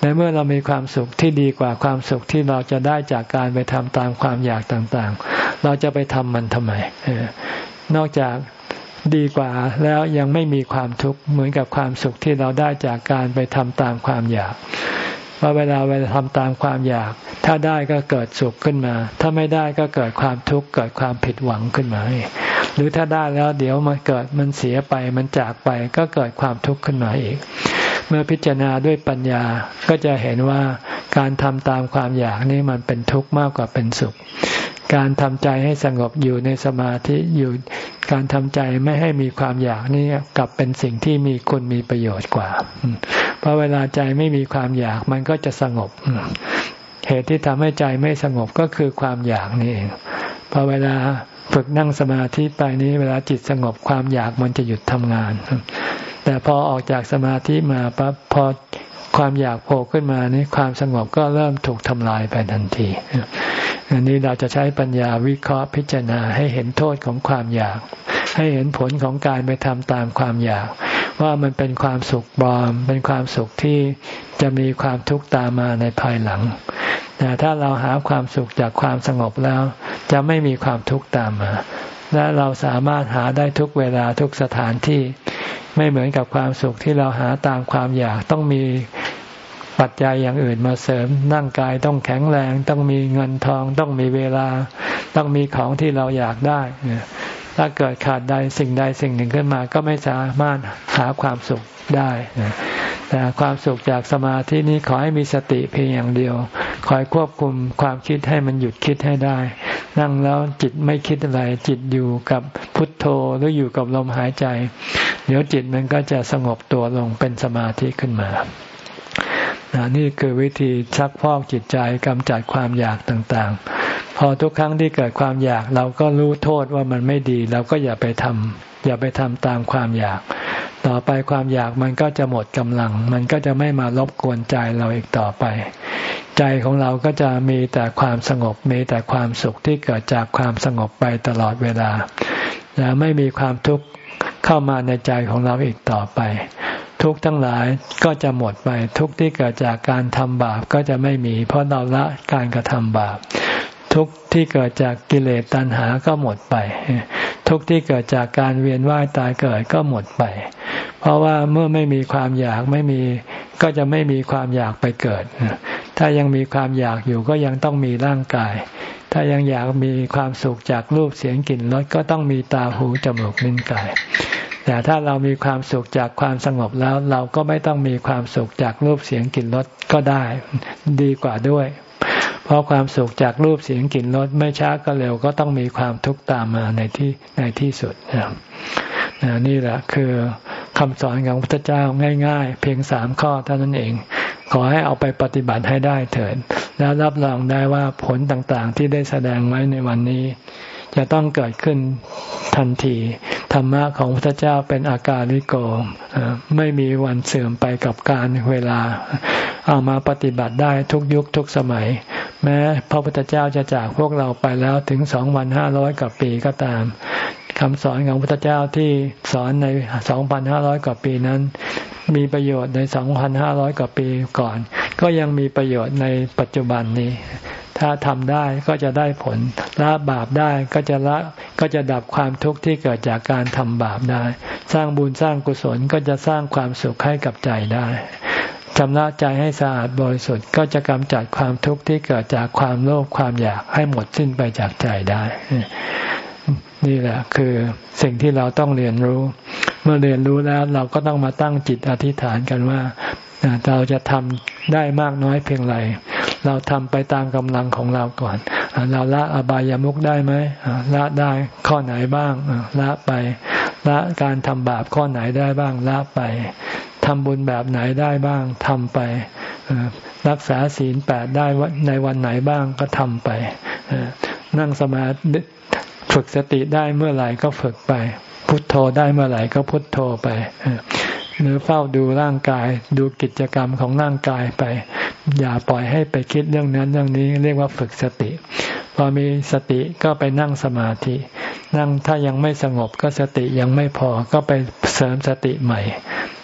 ในเมื่อเรามีความสุขที่ดีกว่าความสุขที่เราจะได้จากการไปทำตามความอยากต่างๆ เราจะไปทำมันทำไม นอกจากดีกว่าแล้วยังไม่มีความทุกข์เหมือนกับความสุขที่เราได้จากการไปทำตามความอยาก ว่าเวลาเวลาทำตามความอยาก ถ้าได้ก็เกิดสุขขึ้นมา ถ้าไม่ได้ก็เกิดความทุกข์เกิดความผิดหวังขึ้นมา หรือถ้าได้แล้วเดี๋ยวมันเกิดมันเสียไปมันจากไปก็เกิดความทุกข์ขึ้นมาอีก เมื่อพิจารณาด้วยปัญญาก็จะเห็นว่าการทำตามความอยากนี่มันเป็นทุกข์มากกว่าเป็นสุข การทำใจให้สงบอยู่ในสมาธิอยู่การทำใจไม่ให้มีความอยากนี่กลับเป็นสิ่งที่มีคุณมีประโยชน์กว่า เพราะเวลาใจไม่มีความอยากมันก็จะสงบ เหตุที่ทำให้ใจไม่สงบก็คือความอยากนี่เองพอเวลาฝึกนั่งสมาธิไปนี้เวลาจิตสงบความอยากมันจะหยุดทำงาน แต่พอออกจากสมาธิมาปั๊บพอ ความอยากโผล่ขึ้นมานี่ความสงบก็เริ่มถูกทำลายไปทันที อันนี้เราจะใช้ปัญญาวิเคราะห์พิจารณาให้เห็นโทษของความอยาก ให้เห็นผลของการไปทำตามความอยาก ว่ามันเป็นความสุขบอม เป็นความสุขที่จะมีความทุกข์ตามมาในภายหลัง แต่ถ้าเราหาความสุขจากความสงบแล้ว จะไม่มีความทุกข์ตามมา และเราสามารถหาได้ทุกเวลาทุกสถานที่ ไม่เหมือนกับความสุขที่เราหาตามความอยากต้องมีปัจจัยอย่างอื่นมาเสริมร่างกายต้องแข็งแรง ต้องมีเงินทอง ต้องมีเวลา ต้องมีของที่เราอยากได้ถ้าเกิดขาดใดสิ่งใดสิ่งหนึ่งขึ้นมา ก็ไม่สามารถหาความสุขได้แต่ความสุขจากสมาธินี้ขอให้มีสติเพียงอย่างเดียว คอยควบคุมความคิดให้มันหยุดคิดให้ได้ นั่งแล้วจิตไม่คิดอะไร จิตอยู่กับพุทโธหรืออยู่กับลมหายใจ เดี๋ยวจิตมันก็จะสงบตัวลงเป็นสมาธิขึ้นมานี่คือวิธีชักพอกจิตใจกำจัดความอยากต่างๆ พอทุกครั้งที่เกิดความอยากเราก็รู้โทษว่ามันไม่ดี เราก็อย่าไปทำอย่าไปทำตามความอยาก ต่อไปความอยากมันก็จะหมดกำลัง มันก็จะไม่มารบกวนใจเราอีกต่อไป ใจของเราก็จะมีแต่ความสงบมีแต่ความสุขที่เกิดจากความสงบไปตลอดเวลาและไม่มีความทุกข์เข้ามาในใจของเราอีกต่อไป ทุกทั้งหลายก็จะหมดไปทุกที่เกิดจากการทำบาปก็จะไม่มี เพราะเราละการกระทำบาป ทุกที่เกิดจากกิเลสตัณหาก็หมดไป ทุกที่เกิดจากการเวียนว่ายตายเกิดก็หมดไป เพราะว่าเมื่อไม่มีความอยากไม่มีก็จะไม่มีความอยากไปเกิด ถ้ายังมีความอยากอยู่ก็ยังต้องมีร่างกาย ถ้ายังอยากมีความสุขจากรูปเสียงกลิ่นรสก็ต้องมีตาหูจมูกลิ้นกาย แต่ถ้าเรามีความสุขจากความสงบแล้ว เราก็ไม่ต้องมีความสุขจากรูปเสียงกลิ่นรสก็ได้ ดีกว่าด้วย เพราะความสุขจากรูปเสียงกลิ่นรสไม่ช้าก็เร็วก็ต้องมีความทุกข์ตามมาในที่ในที่สุดนี่แหละคือคำสอนของพระพุทธเจ้าง่าย ๆ เพียงสามข้อเท่านั้นเอง ขอให้เอาไปปฏิบัติให้ได้เถิดแล้วรับรองได้ว่าผลต่างๆ ที่ได้แสดงไว้ในวันนี้ จะต้องเกิดขึ้นทันที ธรรมะของพระเจ้าเป็นอาการลิโกไม่มีวันเสื่อมไปกับการเวลา เอามาปฏิบัติได้ทุกยุคทุกสมัย แม้พระพุทธเจ้าจะจากพวกเราไปแล้วถึงสองวันห้าร้อยกว่าปีก็ตามคำสอนของพระพุทธเจ้าที่สอนในสองพันห้าร้อยกว่าปีนั้น มีประโยชน์ในสองพันห้าร้อยกว่าปีก่อน ก็ยังมีประโยชน์ในปัจจุบันนี้ ถ้าทำได้ก็จะได้ผลละบาปได้ก็จะละก็จะดับความทุกข์ที่เกิดจากการทำบาปได้ สร้างบุญสร้างกุศลก็จะสร้างความสุขให้กับใจได้ชำระใจให้สะอาดบริสุทธิ์ก็จะกำจัดความทุกข์ที่เกิดจากความโลภความอยากให้หมดสิ้นไปจากใจได้ นี่แหละคือสิ่งที่เราต้องเรียนรู้ เมื่อเรียนรู้แล้วเราก็ต้องมาตั้งจิตอธิษฐานกันว่าเราจะทำได้มากน้อยเพียงไร เราทำไปตามกำลังของเราก่อน เราละอบายามุกได้ไหมละได้ข้อไหนบ้างละไปละการทำบาปข้อไหนได้บ้างละไปทำบุญแบบไหนได้บ้างทำไปรักษาศีลแปดได้ในวันไหนบ้างก็ทำไปนั่งสมาธิฝึกสติได้เมื่อไหร่ก็ฝึกไป พุทโธได้เมื่อไหร่ก็พุทโธไป หรือเฝ้าดูร่างกาย ดูกิจกรรมของร่างกายไป อย่าปล่อยให้ไปคิดเรื่องนั้นเรื่องนี้เรียกว่าฝึกสติ พอมีสติก็ไปนั่งสมาธิ นั่งถ้ายังไม่สงบก็สติยังไม่พอก็ไปเสริมสติใหม่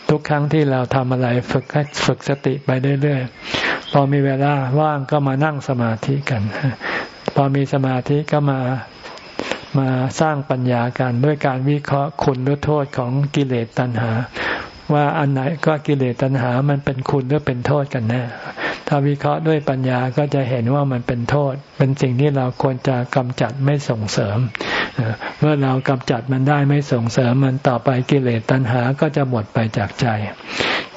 ทุกครั้งที่เราทำอะไรฝึกฝึกสติไปเรื่อยๆพอมีเวลาว่างก็มานั่งสมาธิกัน พอมีสมาธิก็มามาสร้างปัญญากันด้วยการวิเคราะห์คุณหรือโทษของกิเลสตัณหา ว่าอันไหนก็กิเลสตัณหา มันเป็นคุณหรือเป็นโทษกันแน่ถ้าวิเคราะห์ด้วยปัญญาก็จะเห็นว่ามันเป็นโทษ เป็นสิ่งที่เราควรจะกำจัดไม่ส่งเสริมเมื่อเรากำจัดมันได้ไม่ส่งเสริมมันต่อไปกิเลสตัณหาก็จะหมดไปจากใจ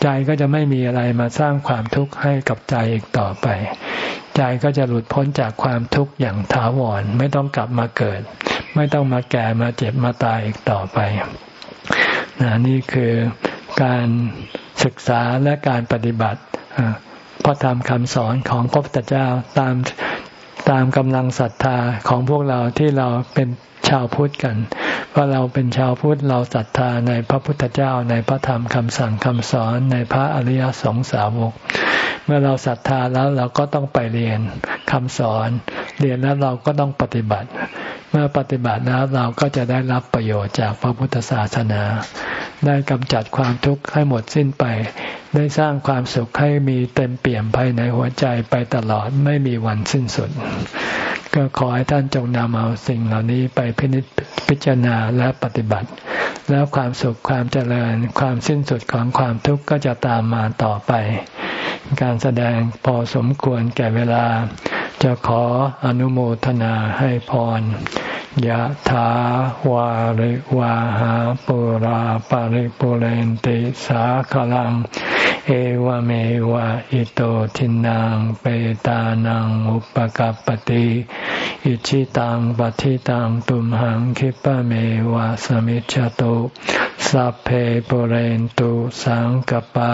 ใจ ใจก็จะไม่มีอะไรมาสร้างความทุกข์ให้กับใจอีกต่อไป ใจก็จะหลุดพ้นจากความทุกข์อย่างถาวรไม่ต้องกลับมาเกิด ไม่ต้องมาแก่มาเจ็บมาตายอีกต่อไปนนี่คือ การศึกษาและการปฏิบัติพระธรรมคำสอนของพระพุทธเจ้าตามตามกำลังศรัทธาของพวกเราที่เราเป็นชาวพุทธกันเพราเราเป็นชาวพุทธเราศรัทธาในพระพุทธเจ้าในพระธรรมคำสั่งคำสอนในพระอริยสงสาวก เมื่อเราศรัทธาแล้วเราก็ต้องไปเรียนคำสอน เรียนแล้วเราก็ต้องปฏิบัติ เมื่อปฏิบัติแล้วเราก็จะได้รับประโยชน์จากพระพุทธศาสนา ได้กำจัดความทุกข์ให้หมดสิ้นไป ได้สร้างความสุขให้มีเต็มเปี่ยมภายในหัวใจไปตลอดไม่มีวันสิ้นสุด ก็ขอให้ท่านจงนำเอาสิ่งเหล่านี้ไปพินิจพิจารณาและปฏิบัติ แล้วความสุขความเจริญ ความสิ้นสุดของความทุกข์ก็จะตามมาต่อไป การแสดงพอสมควรแก่เวลา จะขออนุโมทนาให้พรยะถาวาริวาหาปุราปาริปุเรนติสาขลัง เอวเมวะอิโตทินังเปตานังอุปกัรปติอิชิตังปฏิตังตุมหังคิปะเมวะสมิจจตุสัพเพปุเรนตุสังกปา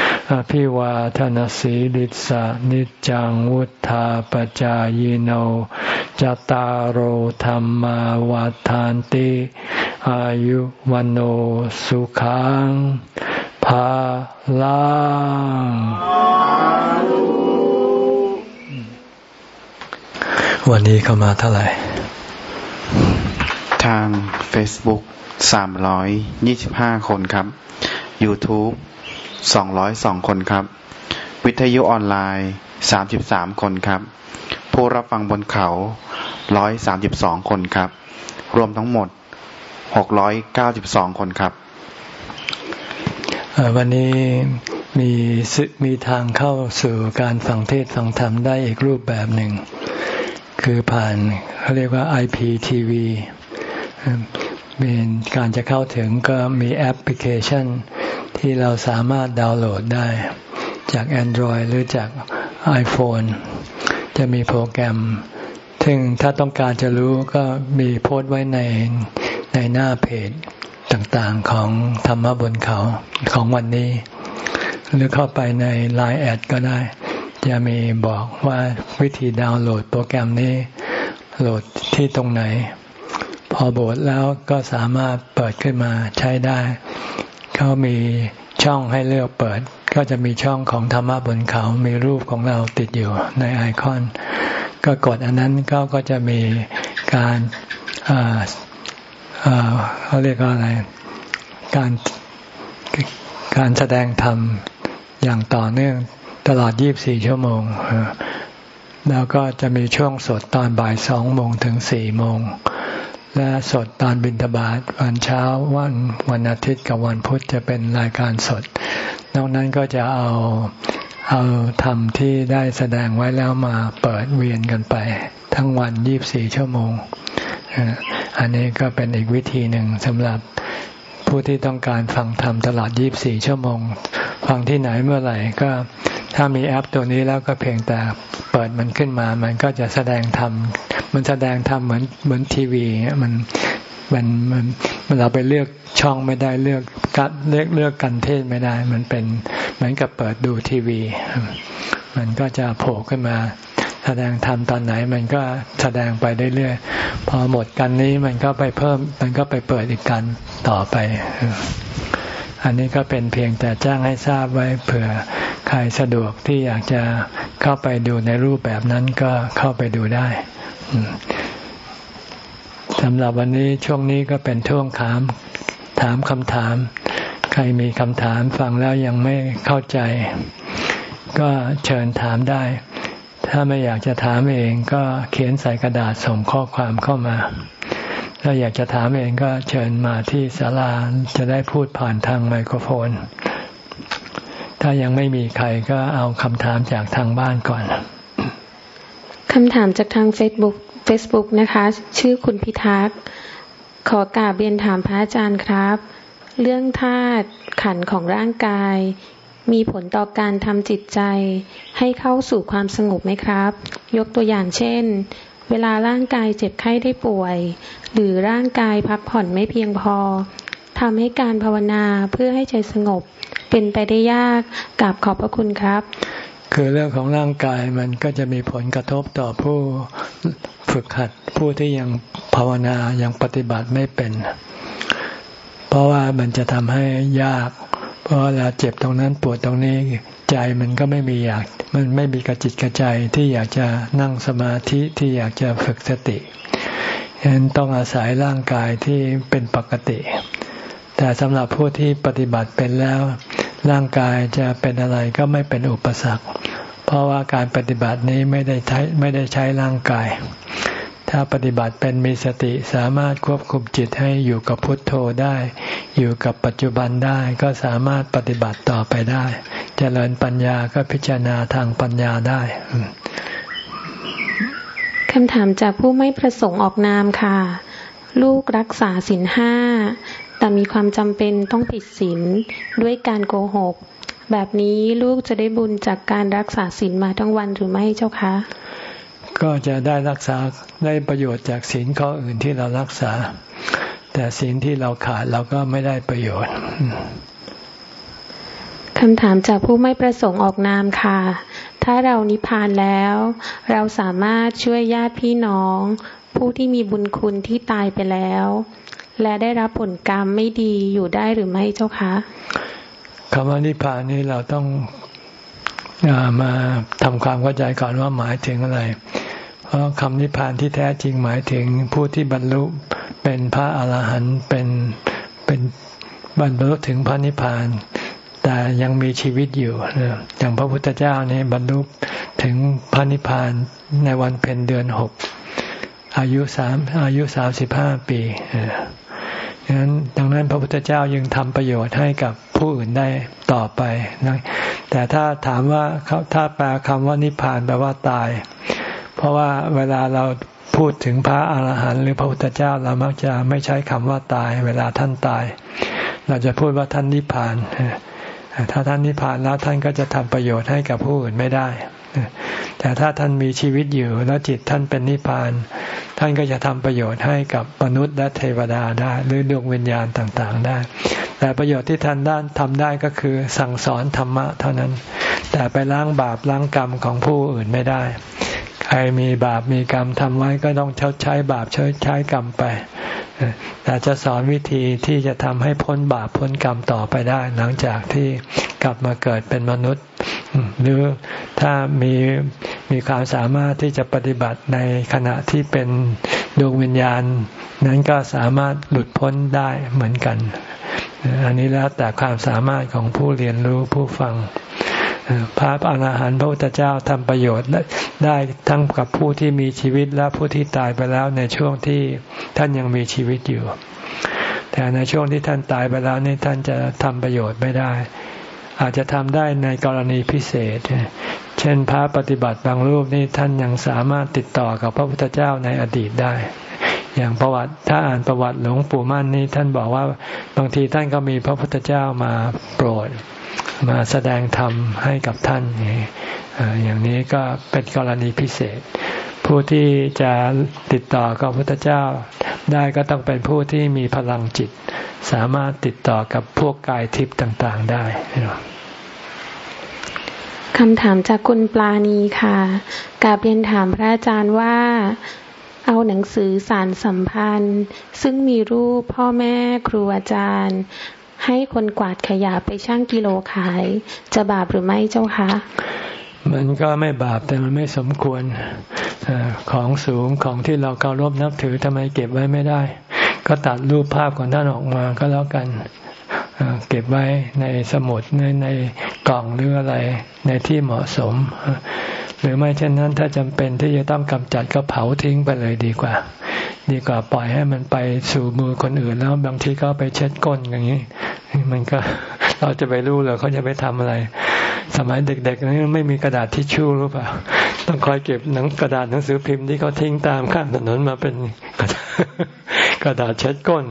อภิวาทนสีลิสานิจังวุธาปจายโนจตารโหธรรมวาทานติ อายุวันโอสุขังภาลังวันนี้เข้ามาเท่าไหร่ ทาง Facebook 325 คนครับ YouTube 202คนครับ วิทยุออนไลน์33คนครับ ผู้รับฟังบนเขา132คนครับ รวมทั้งหมด692คนครับ วันนี้มีมีทางเข้าสู่การฟังเทศฟังธรรมได้อีกรูปแบบหนึ่ง คือผ่านเขาเรียกว่า IPTV เป็นการจะเข้าถึงก็มีแอปพลิเคชัน ที่เราสามารถดาวน์โหลดได้ จาก Android หรือจาก iPhone จะมีโปรแกรม ซึ่งถ้าต้องการจะรู้ก็มีโพสต์ไว้ในในหน้าเพจต่างๆของธรรมบนเขาของวันนี้ หรือเข้าไปใน Line แอดก็ได้ จะมีบอกว่าวิธีดาวน์โหลดโปรแกรมนี้ โหลดที่ตรงไหน อโบดแล้วก็สามารถเปิดขึ้นมาใช้ได้ เขามีช่องให้เลือกเปิด ก็จะมีช่องของธรรมะบนเขา มีรูปของเราติดอยู่ในไอคอน ก็กดอันนั้นก็ก็จะมีการเขาเรียกว่าอะไร การการแสดงธรรมอย่างต่อเนื่องตลอด 24 ชั่วโมง แล้วก็จะมีช่วงสดตอนบ่ายสองโมงถึงสี่โมง และสดตอนบินทบาทวันเช้าวันวันอาทิตย์กับวันพุธจะเป็นรายการสด นอกนั้นก็จะเอาเอาธรรมที่ได้แสดงไว้แล้วมาเปิดเวียนกันไป ทั้งวันยีบสี่ชั่วโมง อันนี้ก็เป็นอีกวิธีหนึ่งสำหรับผู้ที่ต้องการฟังธรรมตลอดยีบสี่ชั่วโมง ฟังที่ไหนเมื่อไหร่ก็ถ้ามีแอปตัวนี้แล้วก็เพียงแต่เปิดมันขึ้นมา มันก็จะแสดงธรรม มันแสดงธรรมเหมือนเหมือนทีวีมันมันมันมันเราไปเลือกช่องไม่ได้เลือกกัดเลือกเลือกกันเทศไม่ได้ มันเป็นเหมือนกับเปิดดูทีวี มันก็จะโผล่ขึ้นมา แสดงธรรมตอนไหน มันก็แสดงไปเรื่อยๆพอหมดกันนี้มันก็ไปเพิ่ม มันก็ไปเปิดอีกกันต่อไป อันนี้ก็เป็นเพียงแต่แจ้งให้ทราบไว้เผื่อใครสะดวกที่อยากจะเข้าไปดูในรูปแบบนั้นก็เข้าไปดูได้ สำหรับวันนี้ช่วงนี้ก็เป็นช่วงถาม ถามคำถาม ใครมีคำถามฟังแล้วยังไม่เข้าใจ ก็เชิญถามได้ ถ้าไม่อยากจะถามเองก็เขียนใส่กระดาษส่งข้อความเข้ามา ถ้าอยากจะถามเองก็เชิญมาที่ศาลาจะได้พูดผ่านทางไมโครโฟน ถ้ายังไม่มีใครก็เอาคำถามจากทางบ้านก่อน คำถามจากทาง Facebook Facebook นะคะ ชื่อคุณพิทักษ์ขอกราบเรียนถามพระอาจารย์ครับ เรื่องธาตุขันของร่างกาย มีผลต่อการทำจิตใจ ให้เข้าสู่ความสงบไหมครับ ยกตัวอย่างเช่น เวลาร่างกายเจ็บไข้ได้ป่วย หรือร่างกายพักผ่อนไม่เพียงพอทำให้การภาวนาเพื่อให้ใจสงบเป็นไปได้ยากกราบขอบพระคุณครับ คือเรื่องของร่างกายมันก็จะมีผลกระทบต่อผู้ฝึกหัดผู้ที่ยังภาวนายังปฏิบัติไม่เป็น เพราะว่ามันจะทำให้ยาก เพราะเวลาเจ็บตรงนั้นปวดตรงนี้ใจมันก็ไม่มีอยากมันไม่มีกระจิตกระใจที่อยากจะนั่งสมาธิที่อยากจะฝึกสติฉะนั้นต้องอาศัยร่างกายที่เป็นปกติ แต่สำหรับผู้ที่ปฏิบัติเป็นแล้ว ร่างกายจะเป็นอะไรก็ไม่เป็นอุปสรรค เพราะว่าการปฏิบัตินี้ไม่ได้ใช้ไม่ได้ใช้ร่างกาย ถ้าปฏิบัติเป็นมีสติสามารถควบคุมจิตให้อยู่กับพุทโธได้ อยู่กับปัจจุบันได้ก็สามารถปฏิบัติต่อไปได้จเจริญปัญญาก็พิจารณาทางปัญญาได้คำถามจากผู้ไม่ประสงค์ออกนามค่ะ ลูกรักษาสินห้า แต่มีความจำเป็นต้องผิดศีลด้วยการโกหก แบบนี้ลูกจะได้บุญจากการรักษาศีลมาทั้งวันหรือไม่เจ้าคะ ก็จะได้รักษาได้ประโยชน์จากศีลข้ออื่นที่เรารักษา แต่ศีลที่เราขาดเราก็ไม่ได้ประโยชน์คำถามจากผู้ไม่ประสงค์ออกนามค่ะ ถ้าเรานิพพานแล้ว เราสามารถช่วยญาติพี่น้อง ผู้ที่มีบุญคุณที่ตายไปแล้ว และได้รับผลกรรมไม่ดีอยู่ได้หรือไม่เจ้าคะคำว่านิพพานนี้เราต้องมาทำความเข้าใจก่อนว่าหมายถึงอะไร เพราะคำนิพพานที่แท้จริงหมายถึงผู้ที่บรรลุเป็นพระอาหารหันต์เป็นเป็นบรรลุถึงพระนิพพาน แต่ยังมีชีวิตอยู่อย่างพระพุทธเจ้าเนี่ยบรรลุถึงพระนิพพานในวันเพ็ญเดือนหกอายุสามอายุสามสิบห้าปี ดังนั้นดังนั้นพระพุทธเจ้ายังทำประโยชน์ให้กับผู้อื่นได้ต่อไปนะแต่ถ้าถามว่าถ้าแปลคำว่านิพพานแปลว่าตาย เพราะว่าเวลาเราพูดถึงพระอาหารหันต์หรือพระพุทธเจ้าเรามักจะไม่ใช้คำว่าตาย เวลาท่านตาย เราจะพูดว่าท่านนิพพาน ถ้าท่านนิพพานแล้วท่านก็จะทำประโยชน์ให้กับผู้อื่นไม่ได้ แต่ถ้าท่านมีชีวิตอยู่แล้วจิตท่านเป็นนิพพาน ท่านก็จะทำประโยชน์ให้กับมนุษย์และเทวดาได้ หรือดวงวิญญาณต่างๆได้ แต่ประโยชน์ที่ท่านด้านทำได้ก็คือสั่งสอนธรรมะเท่านั้น แต่ไปล้างบาปล้างกรรมของผู้อื่นไม่ได้ ใครมีบาปมีกรรมทำไว้ก็ต้องชดใช้บาปชดใช้กรรมไปแต่จะสอนวิธีที่จะทำให้พ้นบาปพ้นกรรมต่อไปได้ หลังจากที่กลับมาเกิดเป็นมนุษย์ หรือถ้ามีมีความสามารถที่จะปฏิบัติในขณะที่เป็นดวงวิญญาณ นั้นก็สามารถหลุดพ้นได้เหมือนกัน อันนี้แล้วแต่ความสามารถของผู้เรียนรู้ผู้ฟัง พระอรหันต์พระพุทธเจ้าทำประโยชน์ได้ทั้งกับผู้ที่มีชีวิตและผู้ที่ตายไปแล้วในช่วงที่ท่านยังมีชีวิตอยู่ แต่ในช่วงที่ท่านตายไปแล้วนี่ท่านจะทำประโยชน์ไม่ได้ อาจจะทำได้ในกรณีพิเศษ เช่นพระปฏิบัติบางรูปนี่ท่านยังสามารถติดต่อกับพระพุทธเจ้าในอดีตได้อย่างประวัติถ้าอ่านประวัติหลวงปู่มั่นนี่ท่านบอกว่าบางทีท่านก็มีพระพุทธเจ้ามาโปรด มาแสดงธรรมให้กับท่านอย่างนี้ก็เป็นกรณีพิเศษ ผู้ที่จะติดต่อกับพระพุทธเจ้าได้ก็ต้องเป็นผู้ที่มีพลังจิต สามารถติดต่อกับพวกกายทิพย์ต่างๆได้คำถามจากคุณปลาณีค่ะกาเรียนถามพระอาจารย์ว่าเอาหนังสือสารสัมพันธ์ ซึ่งมีรูปพ่อแม่ครูอาจารย์ ให้คนกวาดขยะไปช่างกิโลขาย จะบาปหรือไม่เจ้าคะมันก็ไม่บาปแต่มันไม่สมควรของสูงของที่เราเคารพนับถือทำไมเก็บไว้ไม่ได้ ก็ตัดรูปภาพของท่านออกมาก็แล้วกันเก็บไว้ในสมุดในในกล่องหรืออะไรในที่เหมาะสม หรือไม่เช่นนั้นถ้าจำเป็นที่จะต้องกำจัดก็เผาทิ้งไปเลยดีกว่า ดีกว่าปล่อยให้มันไปสู่มือคนอื่นแล้วบางทีก็ไปเช็ดก้นอย่างนี้ มันก็เราจะไปรู้เหรอเขาจะไปทำอะไร สมัยเด็กๆนี่ไม่มีกระดาษทิชชู่รู้เปล่า ต้องคอยเก็บหนังกระดาษหนังสือพิมพ์ที่เขาทิ้งตามข้างถนนมาเป็นกระดาษเช็ดก้น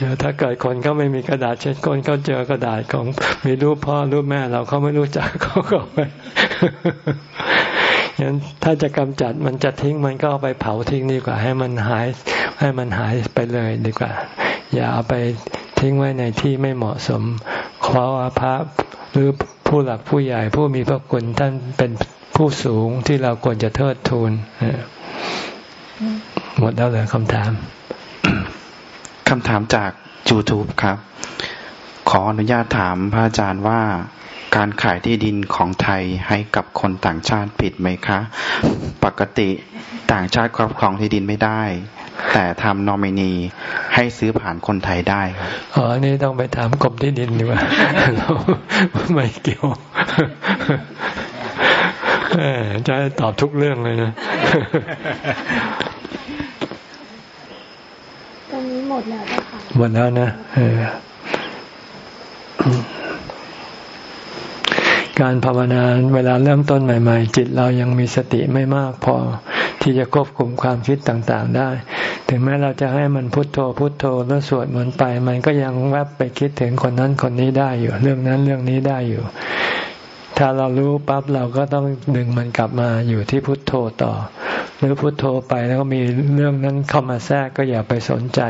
เดี๋ยวถ้าเกิดคนเขาไม่มีกระดาษเช็ดก้นเขาเจอกระดาษของมีรูปพ่อรูปแม่เราเขาไม่รู้จักเขาก็ไปงั้นถ้าจะกำจัดมันจะทิ้งมันก็เอาไปเผาทิ้งดีกว่า ให้มันหายให้มันหายไปเลยดีกว่า อย่าเอาไปทิ้งไว้ในที่ไม่เหมาะสมเพราะว่าพระหรือผู้หลักผู้ใหญ่ผู้มีพระคุณท่านเป็นผู้สูงที่เราควรจะเทิดทูนหมดแล้วเลยคำถาม คำถามจาก YouTube ครับ ขออนุญาตถามพระอาจารย์ว่าการขายที่ดินของไทยให้กับคนต่างชาติผิดไหมคะ ปกติต่างชาติครอบครองที่ดินไม่ได้ แต่ทำนอมินีให้ซื้อผ่านคนไทยได้ครับอ๋อนี่ต้องไปถามกรมที่ดินดีกว่าไม่เกี่ยวจะตอบทุกเรื่องเลยนะ ตรงนี้หมดแล้วค่ะหมดแล้วนะการภาวนาเวลาเริ่มต้นใหม่ ๆ จิตเรายังมีสติไม่มากพอที่จะควบคุมความคิดต่างๆได้ ถึงแม้เราจะให้มันพุโทโธพุโทโธแล้วสวดมนต์ไป มันก็ยังแวบไปคิดถึงคนนั้นคนนี้ได้อยู่ เรื่องนั้นเรื่องนี้ได้อยู่ ถ้าเรารู้ปั๊บเราก็ต้องดึงมันกลับมาอยู่ที่พุทโธต่อ หรือพุทโธไปแล้วก็มีเรื่องนั้นเข้ามาแทรกก็อย่าไปสนใจ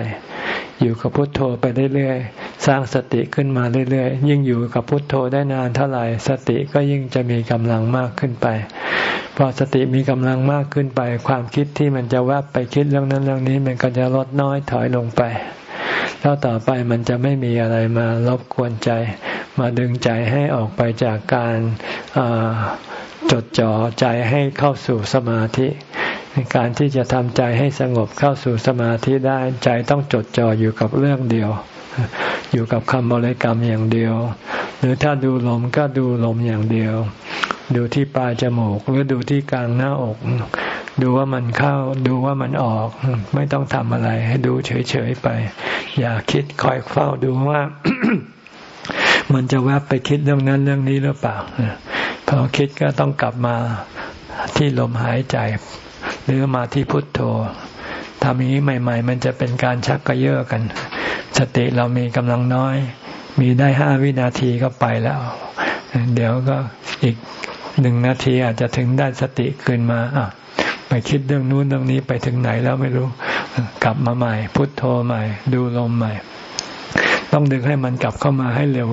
อยู่กับพุทโธไปเรื่อยๆสร้างสติขึ้นมาเรื่อยๆ ยิ่งอยู่กับพุทโธได้นานเท่าไหร่ สติก็ยิ่งจะมีกำลังมากขึ้นไปพอสติมีกำลังมากขึ้นไป ความคิดที่มันจะแวบไปคิดเรื่องนั้นเรื่องนี้ มันก็จะลดน้อยถอยลงไปแล้วต่อไปมันจะไม่มีอะไรมารบกวนใจ มาดึงใจให้ออกไปจากการจดจ่อใจให้เข้าสู่สมาธิ การที่จะทำใจให้สงบเข้าสู่สมาธิได้ใจต้องจดจ่ออยู่กับเรื่องเดียว อยู่กับคำบริกรรมอย่างเดียว หรือถ้าดูลมก็ดูลมอย่างเดียว ดูที่ปลายจมูกหรือดูที่กลางหน้าอก ดูว่ามันเข้าดูว่ามันออก ไม่ต้องทำอะไรให้ดูเฉยๆไป อย่าคิดคอยเฝ้าดูว่า มันจะแวบไปคิดเรื่องนั้นเรื่องนี้หรือเปล่าพอคิดก็ต้องกลับมาที่ลมหายใจ หรือมาที่พุทโธทำอย่างนี้ใหม่ ๆ มันจะเป็นการชักกระเยาะกัน สติเรามีกำลังน้อย มีได้ห้าวินาทีก็ไปแล้ว เดี๋ยวก็อีกหนึ่งนาทีอาจจะถึงได้สติคืนมาอะไปคิดเรื่องนู้นเรื่องนี้ไปถึงไหนแล้วไม่รู้ กลับมาใหม่ พุทโธใหม่ ดูลมใหม่ ต้องดึงให้มันกลับเข้ามาให้เร็ว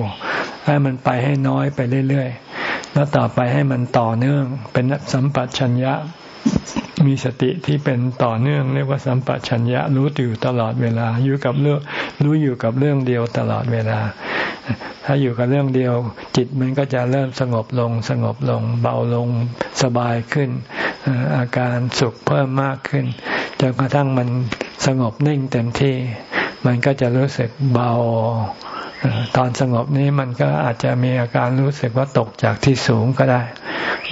ให้มันไปให้น้อยไปเรื่อยๆ แล้วต่อไปให้มันต่อเนื่อง เป็นสัมปชัญญะ มีสติที่เป็นต่อเนื่อง เรียกว่าสัมปชัญญะรู้อยู่ตลอดเวลา อยู่กับเรื่องรู้อยู่กับเรื่องเดียวตลอดเวลา ถ้าอยู่กับเรื่องเดียว จิตมันก็จะเริ่มสงบลง สงบลง เบาลงสบายขึ้น อาการสุขเพิ่มมากขึ้นจนกระทั่งมันสงบนิ่งเต็มที่ มันก็จะรู้สึกเบา ตอนสงบนี้มันก็อาจจะมีอาการรู้สึกว่าตกจากที่สูงก็ได้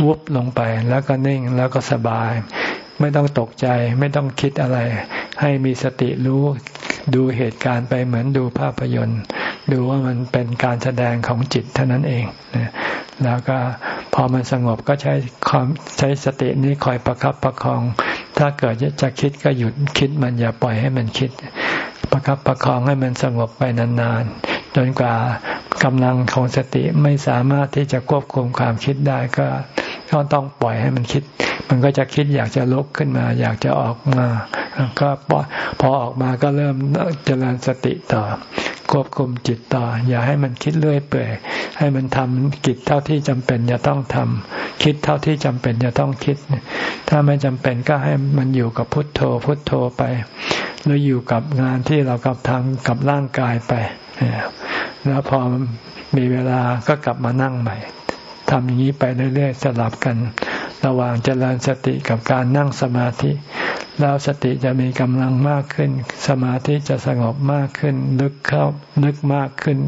วุบลงไปแล้วก็นิ่งแล้วก็สบาย ไม่ต้องตกใจไม่ต้องคิดอะไร ให้มีสติรู้ดูเหตุการณ์ไปเหมือนดูภาพยนตร์ ดูว่ามันเป็นการแสดงของจิตเท่านั้นเองแล้วก็พอมันสงบก็ใช้ความใช้สตินี้คอยประครับประคอง ถ้าเกิดจะคิดก็หยุดคิดมันอย่าปล่อยให้มันคิด ประครับประคองให้มันสงบไปนานๆ จนกว่ากำลังของสติไม่สามารถที่จะควบคุมความคิดได้ก็ก็ต้องปล่อยให้มันคิด มันก็จะคิดอยากจะลุกขึ้นมา อยากจะออกมา ก็พอออกมาก็เริ่มเจริญสติต่อ ควบคุมจิตต่อ อย่าให้มันคิดเรื่อยเปื่อย ให้มันทำกิจเท่าที่จำเป็นจะต้องทำคิดเท่าที่จำเป็นจะต้องคิด ถ้าไม่จำเป็นก็ให้มันอยู่กับพุทโธ พุทโธไป หรืออยู่กับงานที่เรากับทำกับร่างกายไป แล้วพอมีเวลาก็กลับมานั่งใหม่ทำอย่างนี้ไปเรื่อยๆ สลับกัน ระหว่างเจริญสติกับการนั่งสมาธิ แล้วสติจะมีกำลังมากขึ้น สมาธิจะสงบมากขึ้น ลึกเข้าลึกมากขึ้น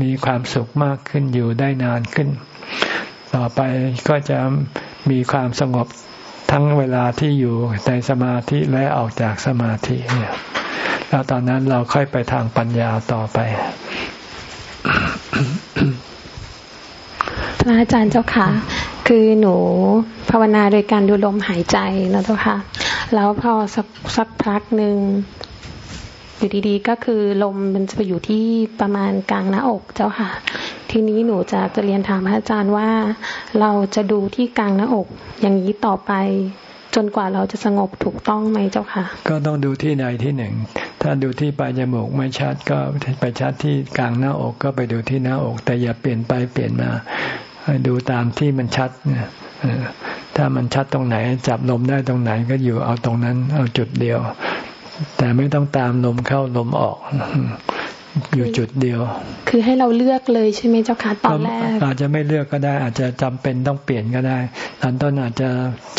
มีความสุขมากขึ้นอยู่ได้นานขึ้น ต่อไปก็จะมีความสงบ ทั้งเวลาที่อยู่ในสมาธิและออกจากสมาธิเนี่ยแล้วตอนนั้นเราค่อยไปทางปัญญาต่อไปพระอาจารย์เจ้าค่ะ คือหนูภาวนาโดยการดูลมหายใจนะเจ้าค่ะ แล้วพอสักสักพักหนึ่งอยู่ดีๆ ก็คือลมมันจะไปอยู่ที่ประมาณกลางหน้าอกเจ้าค่ะ ทีนี้หนูจะจะเรียนถามพระอาจารย์ว่า เราจะดูที่กลางหน้าอก อย่างนี้ต่อไป จนกว่าเราจะสงบถูกต้องไหมเจ้าค่ะ ก็ต้องดูที่ใดที่หนึ่ง ถ้าดูที่ปลายจมูกไม่ชัดก็ไปชัดที่กลางหน้าอกก็ไปดูที่หน้าอก แต่อย่าเปลี่ยนไปเปลี่ยนมาดูตามที่มันชัดถ้ามันชัดตรงไหน จับลมได้ตรงไหนก็อยู่เอาตรงนั้น เอาจุดเดียว แต่ไม่ต้องตามลมเข้าลมออก อยู่จุดเดียว คือให้เราเลือกเลยใช่ไหมเจ้าค่ะตอนแรกอาจจะไม่เลือกก็ได้ อาจจะจำเป็นต้องเปลี่ยนก็ได้ตอนต้นอาจจะ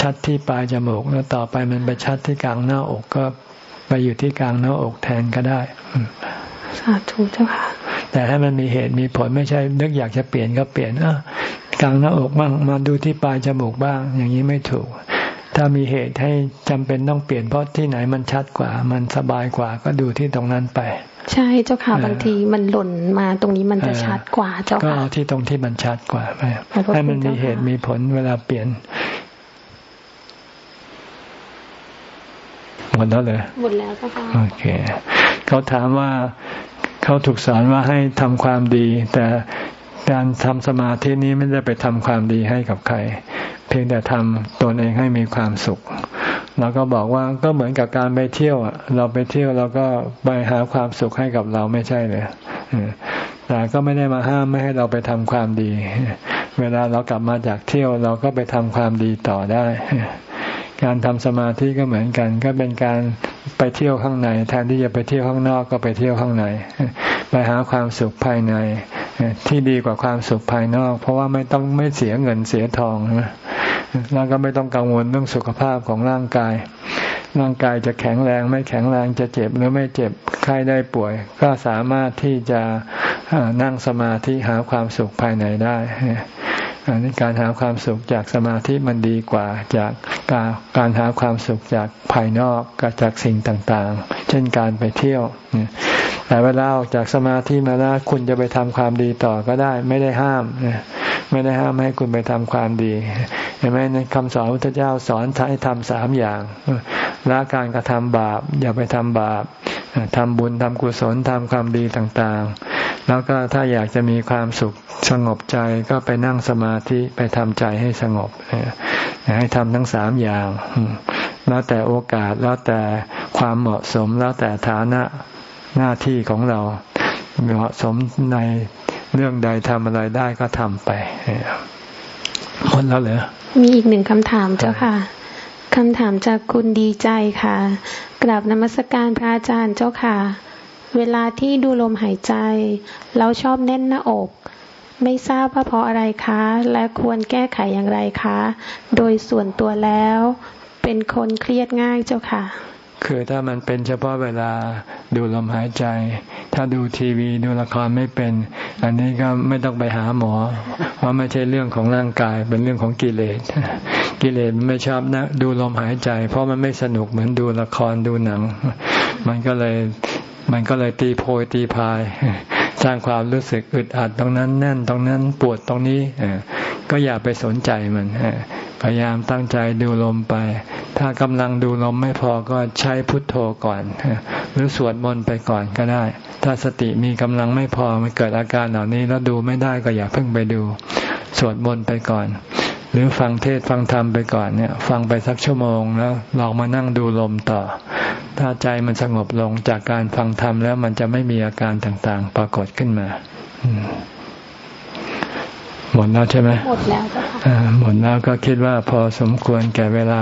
ชัดที่ปลายจมูกแล้วต่อไปมันไปชัดที่กลางหน้าอกก็ไปอยู่ที่กลางหน้าอกแทนก็ได้สาธุเจ้าค่ะ แต่ให้มันมีเหตุมีผลไม่ใช่นึกอยากจะเปลี่ยนก็เปลี่ยนอะกลางหน้าอกบ้างมาดูที่ปลายจมูกบ้าง อย่างนี้ไม่ถูก ถ้ามีเหตุให้จำเป็นต้องเปลี่ยนเพราะที่ไหนมันชัดกว่า มันสบายกว่าก็ดูที่ตรงนั้นไป ใช่เจ้าค่ะบางทีมันหล่นมาตรงนี้มันจะชัดกว่าเจ้าค่ะก็เอาที่ตรงที่มันชัดกว่าไปให้มันมีเหตุมีผลเวลาเปลี่ยนหมดแล้วเลยหมดแล้วเจ้าค่ะโอเคเขาถามว่าเขาถูกสอนว่าให้ทำความดี แต่การทำสมาธินี้ไม่ได้ไปทำความดีให้กับใคร เพียงแต่ทำตนเองให้มีความสุข เราก็บอกว่าก็เหมือนกับการไปเที่ยวเราไปเที่ยวเราก็ไปหาความสุขให้กับเราไม่ใช่เลยแต่ก็ไม่ได้มาห้ามไม่ให้เราไปทำความดี เวลาเรากลับมาจากเที่ยวเราก็ไปทำความดีต่อได้ การทำสมาธิก็เหมือนกัน ก็เป็นการไปเที่ยวข้างใน แทนที่จะไปเที่ยวข้างนอกก็ไปเที่ยวข้างใน ไปหาความสุขภายในที่ดีกว่าความสุขภายนอก เพราะว่าไม่ต้องไม่เสียเงินเสียทองนะ แล้วก็ไม่ต้องกังวลเรื่องสุขภาพของร่างกาย ร่างกายจะแข็งแรง ไม่แข็งแรงจะเจ็บหรือไม่เจ็บไข้ได้ป่วย ก็สามารถที่จะนั่งสมาธิหาความสุขภายในได้ การหาความสุขจากสมาธิมันดีกว่าจากการการหาความสุขจากภายนอกกับจากสิ่งต่างๆ เช่นการไปเที่ยวแต่เวลาออกจากสมาธิมาแล้วคุณจะไปทำความดีต่อก็ได้ ไม่ได้ห้ามไม่ได้ห้ามให้คุณไปทำความดีเห็นไหมในคำสอนพระเจ้าสอนให้ทำสามอย่างละการกระทำบาป อย่าไปทำบาป ทำบุญทำกุศลทำความดีต่างๆ แล้วก็ถ้าอยากจะมีความสุขสงบใจก็ไปนั่งสมาธิไปทำใจให้สงบให้ทำทั้งสามอย่าง แล้วแต่โอกาสแล้วแต่ความเหมาะสมแล้วแต่ฐานะหน้าที่ของเราเหมาะสมในเรื่องใดทำอะไรได้ก็ทำไปหมดแล้วเหรอมีอีกหนึ่งคำถามเจ้าค่ะ คำถามจากคุณดีใจค่ะ กราบนมัสการพระอาจารย์เจ้าค่ะ เวลาที่ดูลมหายใจ เราชอบแน่นหน้าอก ไม่ทราบว่าเพราะอะไรคะ และควรแก้ไขอย่างไรคะ โดยส่วนตัวแล้ว เป็นคนเครียดง่ายเจ้าค่ะ คือถ้ามันเป็นเฉพาะเวลาดูลมหายใจ ถ้าดูทีวีดูละครไม่เป็น อันนี้ก็ไม่ต้องไปหาหมอ เพราะไม่ใช่เรื่องของร่างกาย เป็นเรื่องของกิเลส กิเลสไม่ชอบนะดูลมหายใจ เพราะมันไม่สนุกเหมือนดูละครดูหนัง มันก็เลยมันก็เลยตีโพยตีพาย สร้างความรู้สึกอึดอัดตรงนั้นแน่นตรงนั้นปวดตรงนี้ก็อย่าไปสนใจมันพยายามตั้งใจดูลมไป ถ้ากำลังดูลมไม่พอก็ใช้พุทโธก่อน หรือสวดมนต์ไปก่อนก็ได้ ถ้าสติมีกำลังไม่พอมันเกิดอาการเหล่านี้แล้วดูไม่ได้ก็อย่าเพิ่งไปดู สวดมนต์ไปก่อน หรือฟังเทศฟังธรรมไปก่อนเนี่ย ฟังไปสักชั่วโมงแล้วลองมานั่งดูลมต่อ ถ้าใจมันสงบลงจากการฟังธรรมแล้วมันจะไม่มีอาการต่างๆ ปรากฏขึ้นมาอืมหมดแล้วใช่ไหมหมดแล้วจ้ะค่ะหมดแล้วก็คิดว่าพอสมควรแก่เวลา